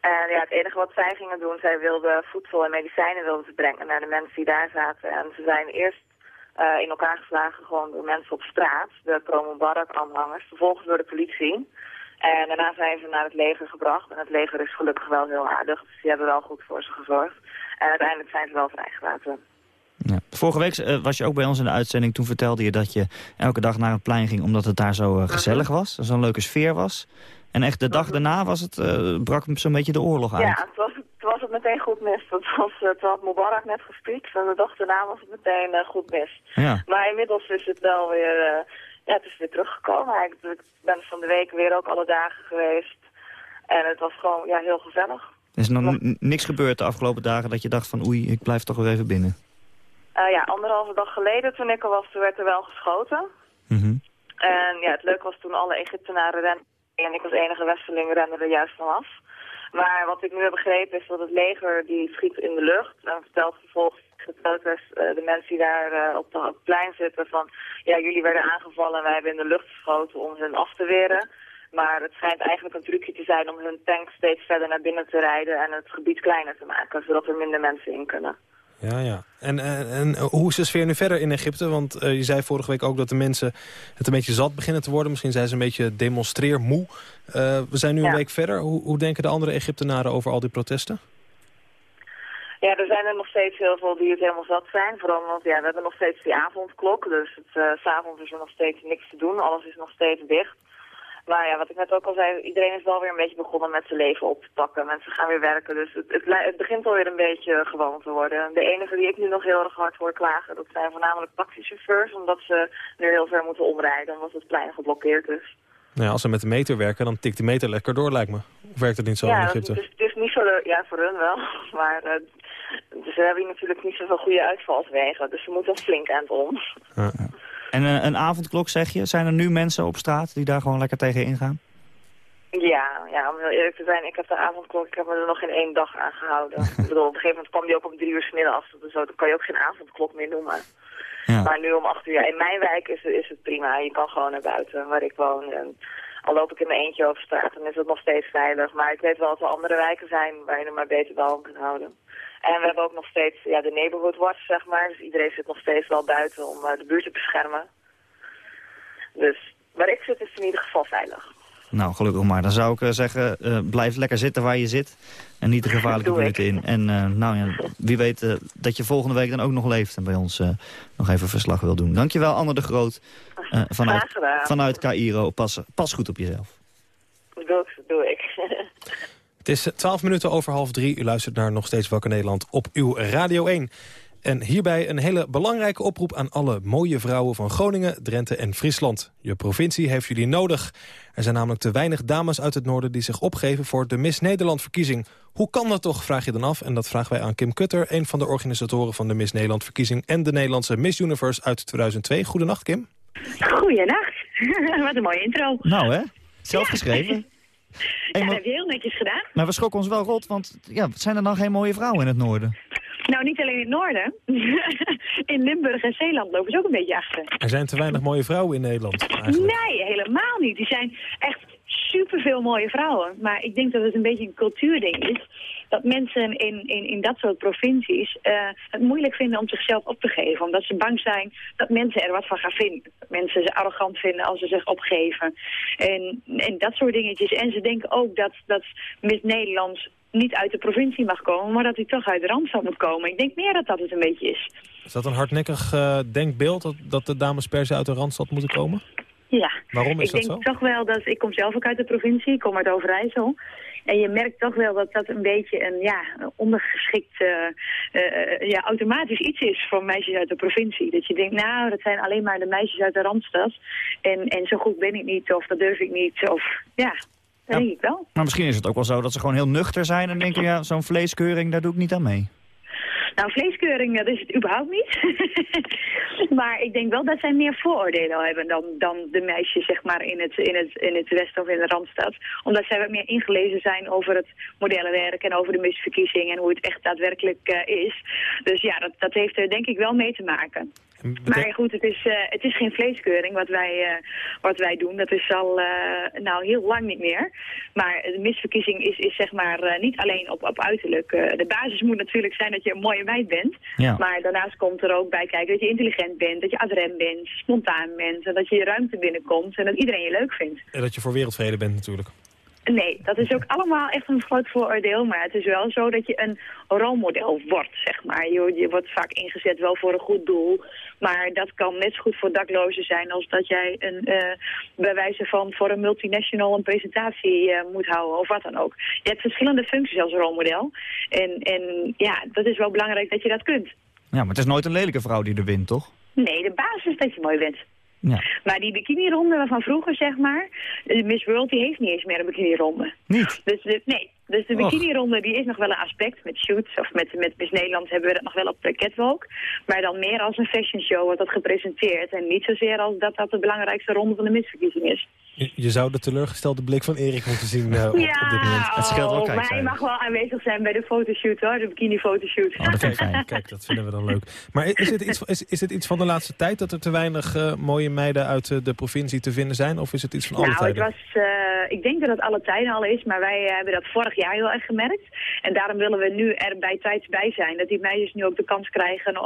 En ja, het enige wat zij gingen doen, zij wilden voedsel en medicijnen wilden ze brengen naar de mensen die daar zaten. En ze zijn eerst eh, in elkaar geslagen gewoon door mensen op straat, de pro-Mubarak-aanhangers, vervolgens door de politie. En daarna zijn ze naar het leger gebracht. En het leger is gelukkig wel heel aardig, dus die hebben wel goed voor ze gezorgd. En uiteindelijk zijn ze wel vrijgelaten. Ja. Vorige week eh, was je ook bij ons in de uitzending. Toen vertelde je dat je elke dag naar het plein ging... omdat het daar zo eh, gezellig was, zo'n leuke sfeer was. En echt de dag daarna was het, eh, brak zo'n beetje de oorlog uit. Ja, het was, het was het meteen goed mis. Het was, het had Mubarak net gespiekt en de dag daarna was het meteen goed mis. Ja. Maar inmiddels is het wel weer, eh, ja, het is weer teruggekomen. Ik, ik ben van de week weer ook alle dagen geweest. En het was gewoon, ja, heel gezellig. Er is nog n- niks gebeurd de afgelopen dagen dat je dacht van... oei, ik blijf toch weer even binnen. Eh, ja, anderhalve dag geleden toen ik er was, toen werd er wel geschoten. Mhm. En ja, het leuke was toen alle Egyptenaren rennen. En ik als enige westerling rende er juist vanaf. Maar wat ik nu heb begrepen is dat het leger die schiet in de lucht. En vertelt vervolgens de protest, eh, de mensen die daar eh, op, het plein zitten van... ja, jullie werden aangevallen en wij hebben in de lucht geschoten om hen af te weren. Maar het schijnt eigenlijk een trucje te zijn om hun tank steeds verder naar binnen te rijden... en het gebied kleiner te maken, zodat er minder mensen in kunnen. Ja, ja. En, en, en hoe is de sfeer nu verder in Egypte? Want eh, je zei vorige week ook dat de mensen het een beetje zat beginnen te worden. Misschien zijn ze een beetje demonstreermoe. Eh we zijn nu een week verder. Hoe, hoe denken de andere Egyptenaren over al die protesten? Ja, er zijn er nog steeds heel veel die het helemaal zat zijn. Vooral omdat ja, we hebben nog steeds die avondklok. Dus het, eh, s s'avonds is er nog steeds niks te doen. Alles is nog steeds dicht. Maar ja, wat ik net ook al zei, iedereen is wel weer een beetje begonnen met zijn leven op te pakken. Mensen gaan weer werken, dus het, het, het begint alweer een beetje gewoon te worden. De enige die ik nu nog heel erg hard hoor klagen, dat zijn voornamelijk taxichauffeurs. Omdat ze nu heel ver moeten omrijden, omdat het plein geblokkeerd is. Nou ja, als ze met de meter werken, dan tikt die meter lekker door, lijkt me. Of werkt het niet zo in ja, Egypte? het is, het is niet zo. Ja, voor hun wel. Maar eh, ze hebben hier natuurlijk niet zoveel goede uitvalswegen. Dus ze moeten flink aan het om. En eh, een avondklok, zeg je? Zijn er nu mensen op straat die daar gewoon lekker tegen ingaan? Ja, ja, om heel eerlijk te zijn, ik heb de avondklok, ik heb me er nog geen één dag aan gehouden. ik bedoel, op een gegeven moment kwam die ook om drie uur middags, dus zo, dan kan je ook geen avondklok meer noemen. Maar nu om acht uur, ja, in mijn wijk is, is het prima. Je kan gewoon naar buiten, waar ik woon. En al loop ik in mijn eentje over straat, dan is het nog steeds veilig. Maar ik weet wel dat er andere wijken zijn waar je er maar beter wel om kunt houden. En we hebben ook nog steeds ja, de neighborhood watch, zeg maar. Dus iedereen zit nog steeds wel buiten om eh, de buurt te beschermen. Dus waar ik zit is het in ieder geval veilig. Nou, gelukkig maar. Dan zou ik eh, zeggen, eh, blijf lekker zitten waar je zit. En niet de gevaarlijke buurten in. En nou ja, wie weet dat je volgende week dan ook nog leeft... en bij ons nog even verslag wil doen. Dankjewel, Anne de Groot. vanuit, vanuit Cairo. Pas, pas goed op jezelf. Dat doe. Doe ik. Het is 12 minuten over half drie. U luistert naar Nog Steeds Wakker Nederland op uw Radio 1. En hierbij een hele belangrijke oproep aan alle mooie vrouwen van Groningen, Drenthe en Friesland. Je provincie heeft jullie nodig. Er zijn namelijk te weinig dames uit het noorden die zich opgeven voor de Miss Nederland-verkiezing. Hoe kan dat toch, vraag je dan af. En dat vragen wij aan Kim Kutter, een van de organisatoren van de Miss Nederland-verkiezing... en de Nederlandse Miss Universe uit 2002. Goedenacht, Kim. Goeienacht. Wat een mooie intro. Nou hè, zelf geschreven. Ja, dat heb je heel netjes gedaan. Maar we schrokken ons wel rot, want ja, zijn er dan geen mooie vrouwen in het noorden? Nou, niet alleen in het noorden. in Limburg en Zeeland lopen ze ook een beetje achter. Er zijn te weinig mooie vrouwen in Nederland. eigenlijk. Nee, helemaal niet. Die zijn echt superveel mooie vrouwen. Maar ik denk dat het een beetje een cultuurding is. Dat mensen in, in, in dat soort provincies eh, het moeilijk vinden om zichzelf op te geven. Omdat ze bang zijn dat mensen er wat van gaan vinden. Dat mensen ze arrogant vinden als ze zich opgeven. En, en dat soort dingetjes. En ze denken ook dat, dat Miss Nederlands niet uit de provincie mag komen, maar dat hij toch uit de Randstad moet komen. Ik denk meer dat dat het een beetje is. Is dat een hardnekkig eh, denkbeeld, dat, dat de dames per uit de Randstad moeten komen? Ja. Waarom is ik dat denk zo? toch wel dat, ik kom zelf ook uit de provincie, ik kom uit Overijssel. En je merkt toch wel dat dat een beetje een ja, ondergeschikt, eh, eh, ja, automatisch iets is voor meisjes uit de provincie. Dat je denkt, nou, dat zijn alleen maar de meisjes uit de Randstad. En, en zo goed ben ik niet, of dat durf ik niet, of ja, dat denk ik wel. Maar misschien is het ook wel zo dat ze gewoon heel nuchter zijn... en denken, ja, zo'n vleeskeuring, daar doe ik niet aan mee. Nou, vleeskeuring, dat is het überhaupt niet. maar ik denk wel dat zij meer vooroordelen hebben dan, dan de meisjes zeg maar, in, het, in, het, in het Westen of in de Randstad. Omdat zij wat meer ingelezen zijn over het modellenwerk en over de misverkiezing en hoe het echt daadwerkelijk eh, is. Dus ja, dat, dat heeft er denk ik wel mee te maken. Maar goed, het is, eh, het is geen vleeskeuring wat wij, eh, wat wij doen. Dat is al eh, nou, heel lang niet meer. Maar de misverkiezing is, is zeg maar eh, niet alleen op, op uiterlijk. Eh, de basis moet natuurlijk zijn dat je een mooie meid bent. Ja. Maar daarnaast komt er ook bij kijken dat je intelligent bent, dat je adrem bent, spontaan bent. En dat je je ruimte binnenkomt en dat iedereen je leuk vindt. En dat je voor wereldvrede bent natuurlijk. Nee, dat is ook allemaal echt een groot vooroordeel. Maar het is wel zo dat je een rolmodel wordt, zeg maar. Je, je wordt vaak ingezet wel voor een goed doel. Maar dat kan net zo goed voor daklozen zijn als dat jij een, eh, bij wijze van voor een multinational een presentatie eh, moet houden of wat dan ook. Je hebt verschillende functies als rolmodel. En, en ja, dat is wel belangrijk dat je dat kunt. Ja, maar het is nooit een lelijke vrouw die er wint, toch? Nee, de basis is dat je mooi bent. Ja. Maar die bikinironde van vroeger, zeg maar, de Miss World, die heeft niet eens meer een bikinironde. Niet? Dus de, nee, dus de bikinironde die is nog wel een aspect. Met shoots of met, met Miss Nederland hebben we dat nog wel op de catwalk. Maar dan meer als een fashion show wordt dat gepresenteerd. En niet zozeer als dat dat de belangrijkste ronde van de misverkiezing is. Je, je zou de teleurgestelde blik van Erik moeten zien eh, op, op dit moment. Ja, oh, maar hij mag wel aanwezig zijn bij de fotoshoot hoor, de bikini-fotoshoot. Oh, dat vind ik fijn. Kijk, dat vinden we dan leuk. Maar is het iets, is, is het iets van de laatste tijd dat er te weinig eh, mooie meiden uit eh, de provincie te vinden zijn? Of is het iets van alle nou, tijden? het was, eh, ik denk dat het alle tijden al is, maar wij hebben dat vorig jaar heel erg gemerkt. En daarom willen we nu er bij tijds bij zijn. Dat die meisjes nu ook de kans krijgen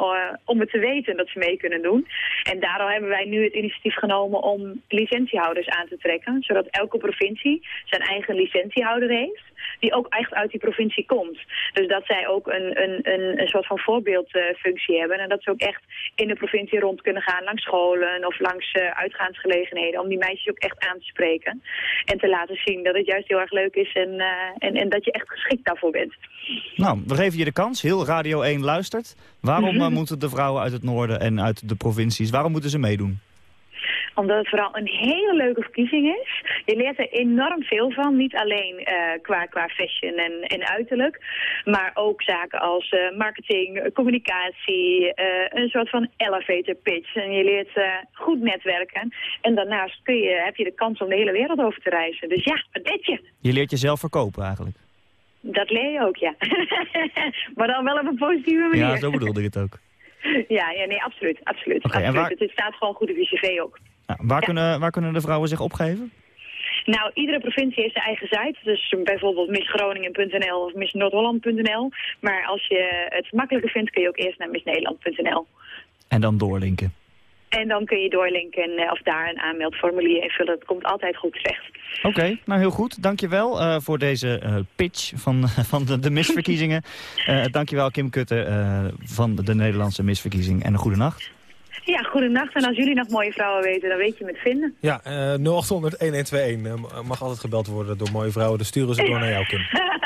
om het te weten dat ze mee kunnen doen. En daarom hebben wij nu het initiatief genomen om licentiehouders aan te trekken. Zodat elke provincie zijn eigen licentiehouder heeft die ook echt uit die provincie komt. Dus dat zij ook een, een, een, een soort van voorbeeldfunctie hebben. En dat ze ook echt in de provincie rond kunnen gaan langs scholen of langs uh, uitgaansgelegenheden. Om die meisjes ook echt aan te spreken. En te laten zien dat het juist heel erg leuk is en, uh, en, en dat je echt geschikt daarvoor bent. Nou, we geven je de kans. Heel Radio 1 luistert. Waarom Mhm. uh, moeten de vrouwen uit het noorden en uit de provincies, waarom moeten ze meedoen? Omdat het vooral een hele leuke verkiezing is. Je leert er enorm veel van. Niet alleen uh, qua, qua fashion en, en uiterlijk. Maar ook zaken als uh, marketing, communicatie. Uh, een soort van elevator pitch. En je leert goed netwerken. En daarnaast kun je, heb je de kans om de hele wereld over te reizen. Dus ja, wat deed je? Je leert jezelf verkopen eigenlijk. Dat leer je ook, ja. maar dan wel op een positieve manier. Ja, zo bedoelde ik het ook. Ja, ja nee, absoluut. absoluut, okay, absoluut. Waar... Het staat gewoon goed op je cv ook. Waar, ja. Kunnen, waar kunnen de vrouwen zich opgeven? Nou, iedere provincie heeft zijn eigen site. Dus bijvoorbeeld missgroningen.nl of missnoordholland.nl. Maar als je het makkelijker vindt, kun je ook eerst naar missnederland.nl. En dan doorlinken. En dan kun je doorlinken of daar een aanmeldformulier invullen. Dat komt altijd goed terecht. Oké, okay, nou heel goed. Dankjewel uh, voor deze uh, pitch van, van de, de misverkiezingen. uh, dankjewel Kim Kutte van de Nederlandse misverkiezing. En een goede nacht. Ja, goedenacht. En als jullie nog mooie vrouwen weten, dan weet je met vinden. Ja, uh, 0800-1121 mag altijd gebeld worden door mooie vrouwen. Dan sturen ze door naar jou, Kim.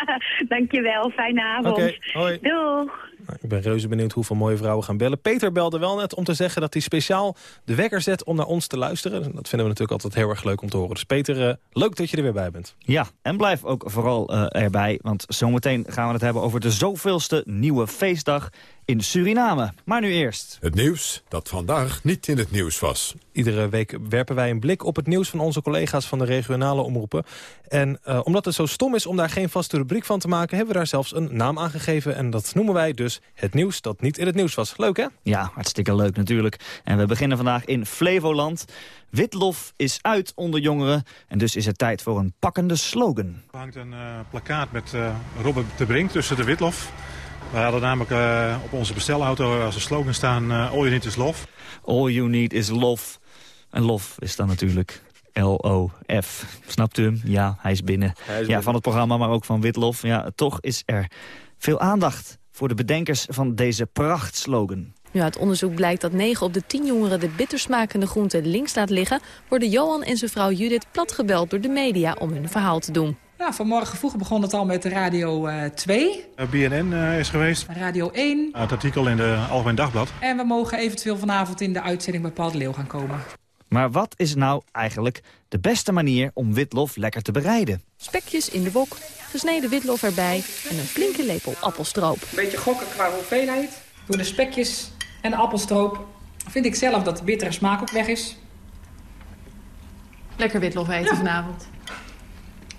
Dankjewel, fijne avond. Oké, okay, hoi. Doeg. Nou, ik ben reuze benieuwd hoeveel mooie vrouwen gaan bellen. Peter belde wel net om te zeggen dat hij speciaal de wekker zet om naar ons te luisteren. Dat vinden we natuurlijk altijd heel erg leuk om te horen. Dus Peter, uh, leuk dat je er weer bij bent. Ja, en blijf ook vooral uh, erbij, want zometeen gaan we het hebben over de zoveelste nieuwe feestdag in Suriname. Maar nu eerst. Het nieuws dat vandaag niet in het nieuws was. Iedere week werpen wij een blik op het nieuws van onze collega's van de regionale omroepen. En uh, omdat het zo stom is om daar geen vaste rubriek van te maken... hebben we daar zelfs een naam aan gegeven. En dat noemen wij dus het nieuws dat niet in het nieuws was. Leuk, hè? Ja, hartstikke leuk natuurlijk. En we beginnen vandaag in Flevoland. Witlof is uit onder jongeren. En dus is het tijd voor een pakkende slogan. Er hangt een uh, plakkaat met uh, Robert de Brink tussen de Witlof... We hadden namelijk uh, op onze bestelauto als een slogan staan... Uh, all you need is love. All you need is love. En love is dan natuurlijk L-O-F. Snapt u hem? Ja, hij is binnen. Hij is ja, binnen. van het programma, maar ook van Witlof. Ja, toch is er veel aandacht voor de bedenkers van deze prachtslogan. Ja, het onderzoek blijkt dat 9 op de 10 jongeren de bittersmakende groente links laat liggen... worden Johan en zijn vrouw Judith platgebeld door de media om hun verhaal te doen. Ja, vanmorgen vroeg begon het al met Radio uh, 2. Uh, BNN uh, is geweest. Radio 1. het artikel in de Algemeen Dagblad. En we mogen eventueel vanavond in de uitzending bij Paul de Leeuw gaan komen. Maar wat is nou eigenlijk de beste manier om witlof lekker te bereiden? Spekjes in de wok, gesneden witlof erbij en een flinke lepel appelstroop. Een beetje gokken qua hoeveelheid. Door de spekjes en de appelstroop vind ik zelf dat de bittere smaak ook weg is. Lekker witlof eten ja. vanavond.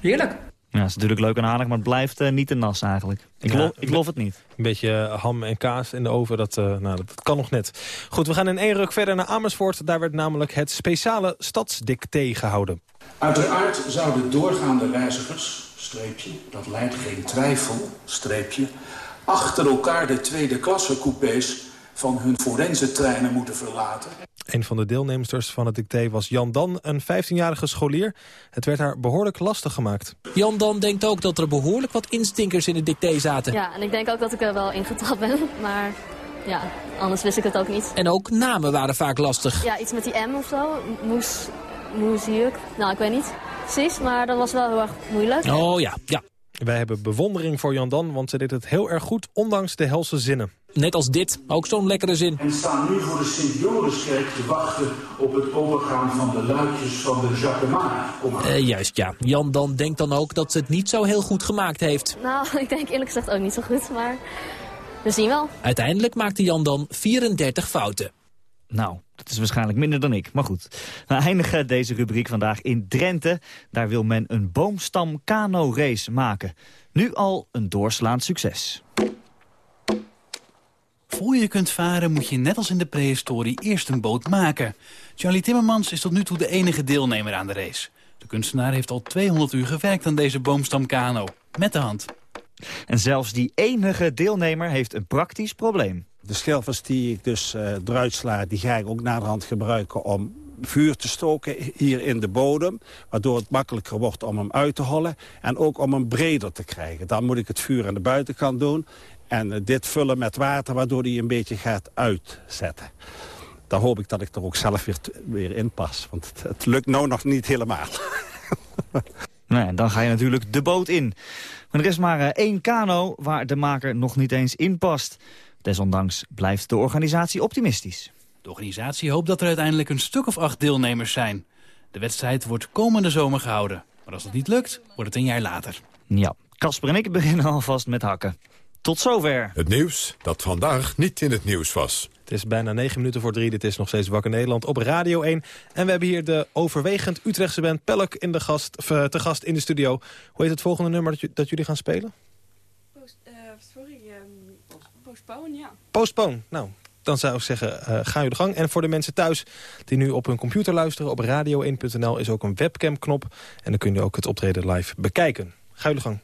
Heerlijk. Ja, dat is natuurlijk leuk en aardig, maar het blijft uh, niet te nas eigenlijk. Ik, ja, lo ik lof het niet. Een beetje ham en kaas in de oven, dat, uh, nou, dat, dat, kan nog net. Goed, we gaan in één ruk verder naar Amersfoort. Daar werd namelijk het speciale stadsdicté gehouden. Uiteraard zouden doorgaande reizigers, streepje, dat leidt geen twijfel, streepje... achter elkaar de tweede klasse coupés van hun forense-treinen moeten verlaten. Een van de deelnemsters van het dicté was Jan Dan, een 15-jarige scholier. Het werd haar behoorlijk lastig gemaakt. Jan Dan denkt ook dat er behoorlijk wat instinkers in het dicté zaten. Ja, en ik denk ook dat ik er wel ingetrapt ben, maar ja, anders wist ik het ook niet. En ook namen waren vaak lastig. Ja, iets met die M of zo, moes, moesjuk, nou ik weet niet precies, maar dat was wel heel erg moeilijk. Oh ja, ja. Wij hebben bewondering voor Jan Dan, want ze deed het heel erg goed, ondanks de helse zinnen. Net als dit, ook zo'n lekkere zin. En staan nu voor de Sint-Joriskerk te wachten op het overgaan van de luidjes van de Jacquemart. Uh, juist, ja. Jan Dan denkt dan ook dat ze het niet zo heel goed gemaakt heeft. Nou, ik denk eerlijk gezegd ook niet zo goed, maar we zien wel. Uiteindelijk maakte Jan Dan 34 fouten. Nou, dat is waarschijnlijk minder dan ik, maar goed. We eindigen deze rubriek vandaag in Drenthe. Daar wil men een boomstam kano-race maken. Nu al een doorslaand succes. Voor je kunt varen moet je net als in de prehistorie eerst een boot maken. Charlie Timmermans is tot nu toe de enige deelnemer aan de race. De kunstenaar heeft al 200 uur gewerkt aan deze boomstam kano. Met de hand. En zelfs die enige deelnemer heeft een praktisch probleem. De schilfers die ik dus uh, eruit sla, die ga ik ook naderhand gebruiken om vuur te stoken hier in de bodem. Waardoor het makkelijker wordt om hem uit te hollen. En ook om hem breder te krijgen. Dan moet ik het vuur aan de buitenkant doen. En uh, dit vullen met water, waardoor hij een beetje gaat uitzetten. Dan hoop ik dat ik er ook zelf weer, weer in pas. Want het, het lukt nou nog niet helemaal. Nou, dan ga je natuurlijk de boot in. Maar er is maar uh, één kano waar de maker nog niet eens in past. Desondanks blijft de organisatie optimistisch. De organisatie hoopt dat er uiteindelijk een stuk of acht deelnemers zijn. De wedstrijd wordt komende zomer gehouden. Maar als dat niet lukt, wordt het een jaar later. Ja, Casper en ik beginnen alvast met hakken. Tot zover. Het nieuws dat vandaag niet in het nieuws was. Het is bijna negen minuten voor drie. Dit is nog steeds Wakker Nederland op Radio 1. En we hebben hier de overwegend Utrechtse band Pelk in de gast, te gast in de studio. Hoe heet het volgende nummer dat, dat jullie gaan spelen? Post, uh, sorry, um, postpone, ja. Postpone, nou. Dan zou ik zeggen, uh, ga je de gang. En voor de mensen thuis die nu op hun computer luisteren... op radio1.nl is ook een webcam-knop. En dan kun je ook het optreden live bekijken. Ga je de gang.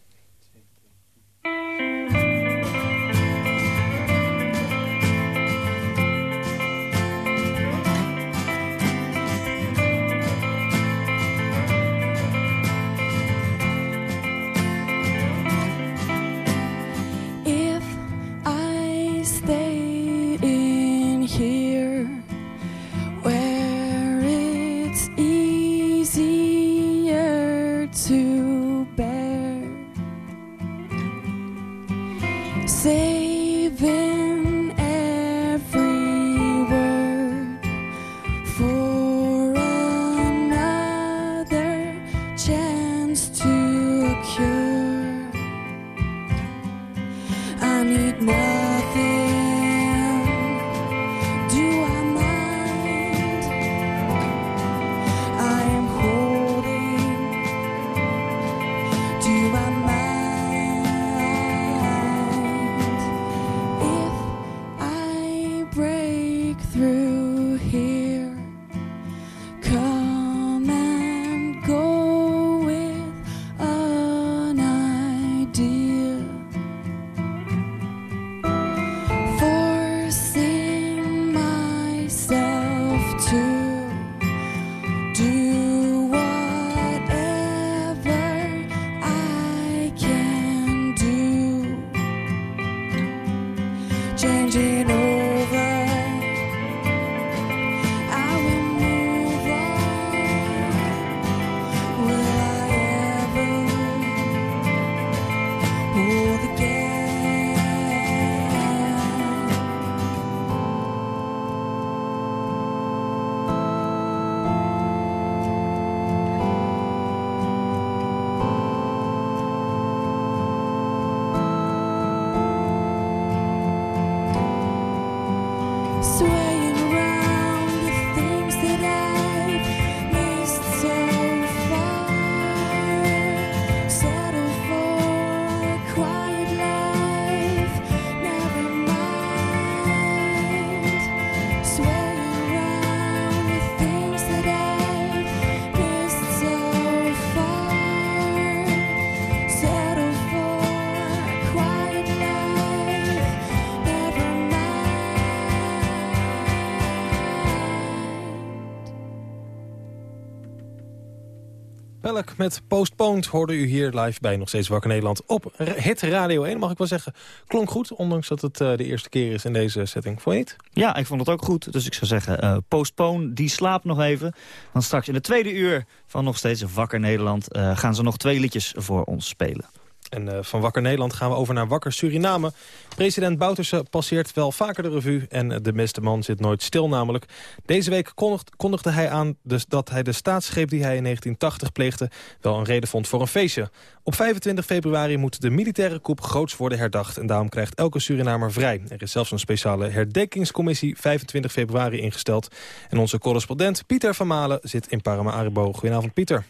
Met Postponed hoorde u hier live bij Nog Steeds Wakker Nederland op het Radio 1. Mag ik wel zeggen, klonk goed, ondanks dat het uh, de eerste keer is in deze setting. Vond je het? Ja, ik vond het ook goed. Dus ik zou zeggen, uh, Postpone, die slaapt nog even. Want straks in de tweede uur van Nog Steeds Wakker Nederland... Uh, gaan ze nog twee liedjes voor ons spelen. En uh, van Wakker Nederland gaan we over naar Wakker Suriname. President Bouterse passeert wel vaker de revue en de beste man zit nooit stil namelijk. Deze week kondigde, kondigde hij aan dus dat hij de staatsgreep die hij in 1980 pleegde... wel een reden vond voor een feestje. Op 25 februari moet de militaire coup groots worden herdacht... en daarom krijgt elke Surinamer vrij. Er is zelfs een speciale herdenkingscommissie 25 februari ingesteld. En onze correspondent Pieter van Malen zit in Paramaribo. Goedenavond, Pieter.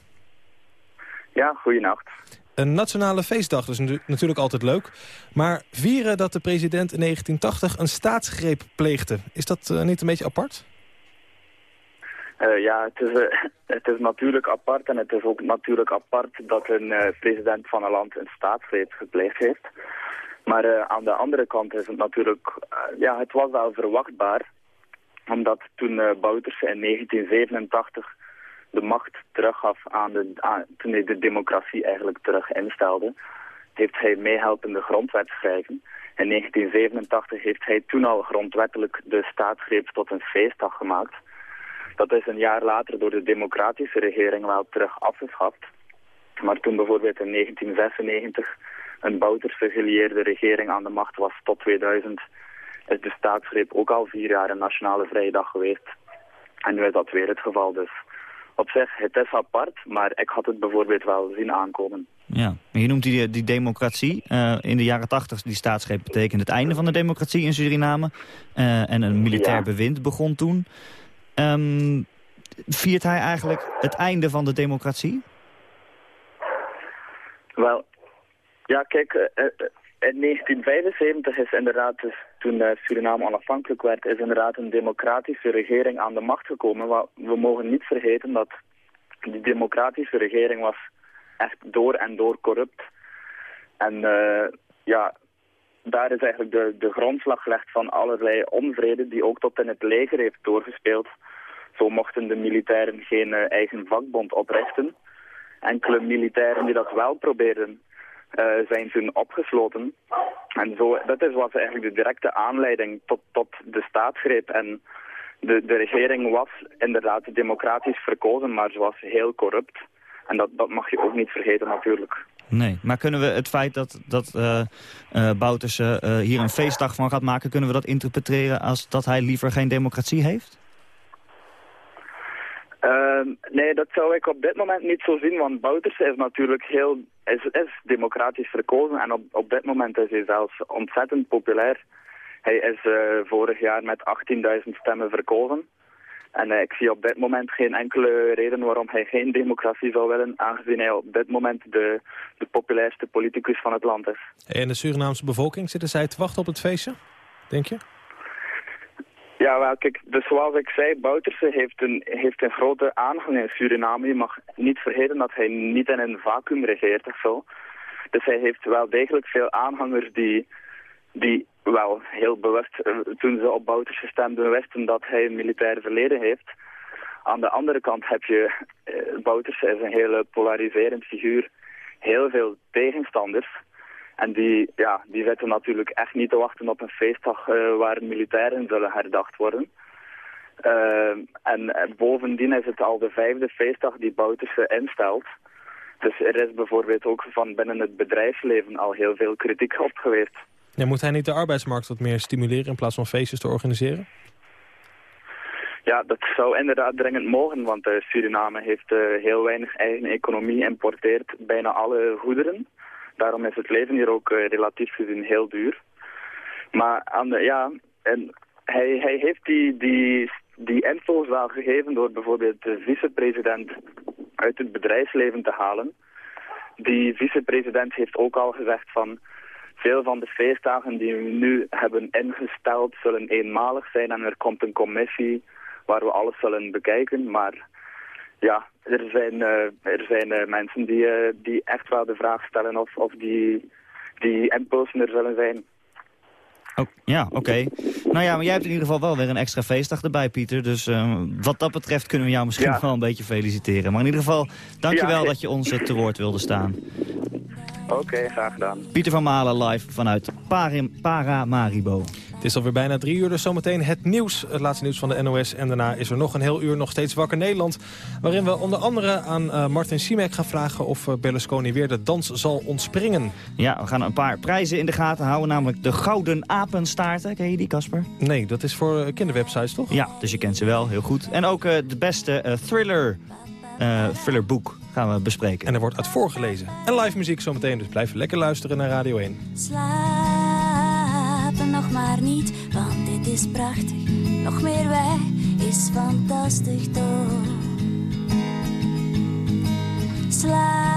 Ja, goedenacht. Een nationale feestdag, dus natuurlijk altijd leuk. Maar vieren dat de president in 1980 een staatsgreep pleegde... is dat uh, niet een beetje apart? Uh, ja, het is, uh, het is natuurlijk apart en het is ook natuurlijk apart dat een president van een land een staatsgreep gepleegd heeft. Maar aan de andere kant is het natuurlijk, ja, het was wel verwachtbaar. Omdat toen Bouterse in 1987 de macht teruggaf aan de, toen hij de democratie eigenlijk terug instelde, heeft hij meehelpen de grondwet schrijven. In 1987 heeft hij toen al grondwettelijk de staatsgreep tot een feestdag gemaakt. Dat is een jaar later door de democratische regering wel terug afgeschaft. Maar toen bijvoorbeeld in 1996 een Bouterse gelieerde regering aan de macht was tot 2000, is de staatsgreep ook al vier jaar een nationale vrije dag geweest. En nu is dat weer het geval dus op zich, het is apart, maar ik had het bijvoorbeeld wel zien aankomen. Ja, je noemt die, die democratie. Uh, in de jaren tachtig, die staatsgreep betekent het einde van de democratie in Suriname. Uh, en een militair ja. bewind begon toen. Um, viert hij eigenlijk het einde van de democratie? Wel, ja kijk, in 1975 is inderdaad, dus toen uh, Suriname onafhankelijk werd, is inderdaad een democratische regering aan de macht gekomen. We mogen niet vergeten dat die democratische regering was echt door en door corrupt. En uh, ja, daar is eigenlijk de, de grondslag gelegd van allerlei onvrede die ook tot in het leger heeft doorgespeeld. Zo mochten de militairen geen uh, eigen vakbond oprichten. Enkele militairen die dat wel probeerden, uh, zijn toen opgesloten. En zo, dat is, was eigenlijk de directe aanleiding tot, tot de staatsgreep. En de, de regering was inderdaad democratisch verkozen, maar ze was heel corrupt. En dat, dat mag je ook niet vergeten natuurlijk. Nee, maar kunnen we het feit dat, dat uh, hier een feestdag van gaat maken... kunnen we dat interpreteren als dat hij liever geen democratie heeft? Uh, nee, dat zou ik op dit moment niet zo zien, want Bouterse is natuurlijk heel, is, is democratisch verkozen en op, op dit moment is hij zelfs ontzettend populair. Hij is uh, vorig jaar met 18.000 stemmen verkozen. En uh, ik zie op dit moment geen enkele reden waarom hij geen democratie zou willen, aangezien hij op dit moment de, de populairste politicus van het land is. En de Surinaamse bevolking, zitten zij te wachten op het feestje, denk je? Ja, wel, kijk, dus zoals ik zei, Bouterse heeft een, heeft een grote aanhang in Suriname. Je mag niet vergeten dat hij niet in een vacuüm regeert of zo. Dus hij heeft wel degelijk veel aanhangers die, die wel heel bewust, uh, toen ze op Bouterse stemden, wisten dat hij een militair verleden heeft. Aan de andere kant heb je, uh, Bouterse is een hele polariserend figuur, heel veel tegenstanders. En die, ja, die zitten natuurlijk echt niet te wachten op een feestdag uh, waar militairen zullen herdacht worden. Uh, en, en, bovendien is het al de vijfde feestdag die Bouterse instelt. Dus er is bijvoorbeeld ook van binnen het bedrijfsleven al heel veel kritiek op geweest. Ja, moet hij niet de arbeidsmarkt wat meer stimuleren in plaats van feestjes te organiseren? Ja, dat zou inderdaad dringend mogen, want uh, Suriname heeft heel weinig eigen economie, importeert bijna alle goederen. Daarom is het leven hier ook uh, relatief gezien heel duur. Maar aan de, ja, en hij, hij heeft die, die, die info's wel gegeven door bijvoorbeeld de vicepresident uit het bedrijfsleven te halen. Die vicepresident heeft ook al gezegd van veel van de feestdagen die we nu hebben ingesteld zullen eenmalig zijn en er komt een commissie waar we alles zullen bekijken. Maar ja, er zijn, uh, er zijn uh, mensen die, uh, die echt wel de vraag stellen of, of die, die impulsen er zullen zijn. Oh, ja, oké. Okay. Nou ja, maar jij hebt in ieder geval wel weer een extra feestdag erbij, Pieter. Dus wat dat betreft kunnen we jou misschien ja. wel een beetje feliciteren. Maar in ieder geval, dankjewel ja, dat je ons te woord wilde staan. Oké, okay, graag gedaan. Pieter van Malen live vanuit Parim, Paramaribo. Het is alweer bijna drie uur, dus zometeen het nieuws. Het laatste nieuws van de NOS. En daarna is er nog een heel uur nog steeds Wakker Nederland. Waarin we onder andere aan uh, Martin Simek gaan vragen... of uh, Berlusconi weer de dans zal ontspringen. Ja, we gaan een paar prijzen in de gaten houden. Namelijk de Gouden Apenstaarten. Ken je die, Casper? Nee, dat is voor uh, kinderwebsites, toch? Ja, dus je kent ze wel, heel goed. En ook de beste thriller, thrillerboek gaan we bespreken. En er wordt uit voorgelezen. En live muziek zometeen, dus blijf lekker luisteren naar Radio 1. Slapen nog maar niet, want dit is prachtig. Nog meer wij is fantastisch toch. Slaap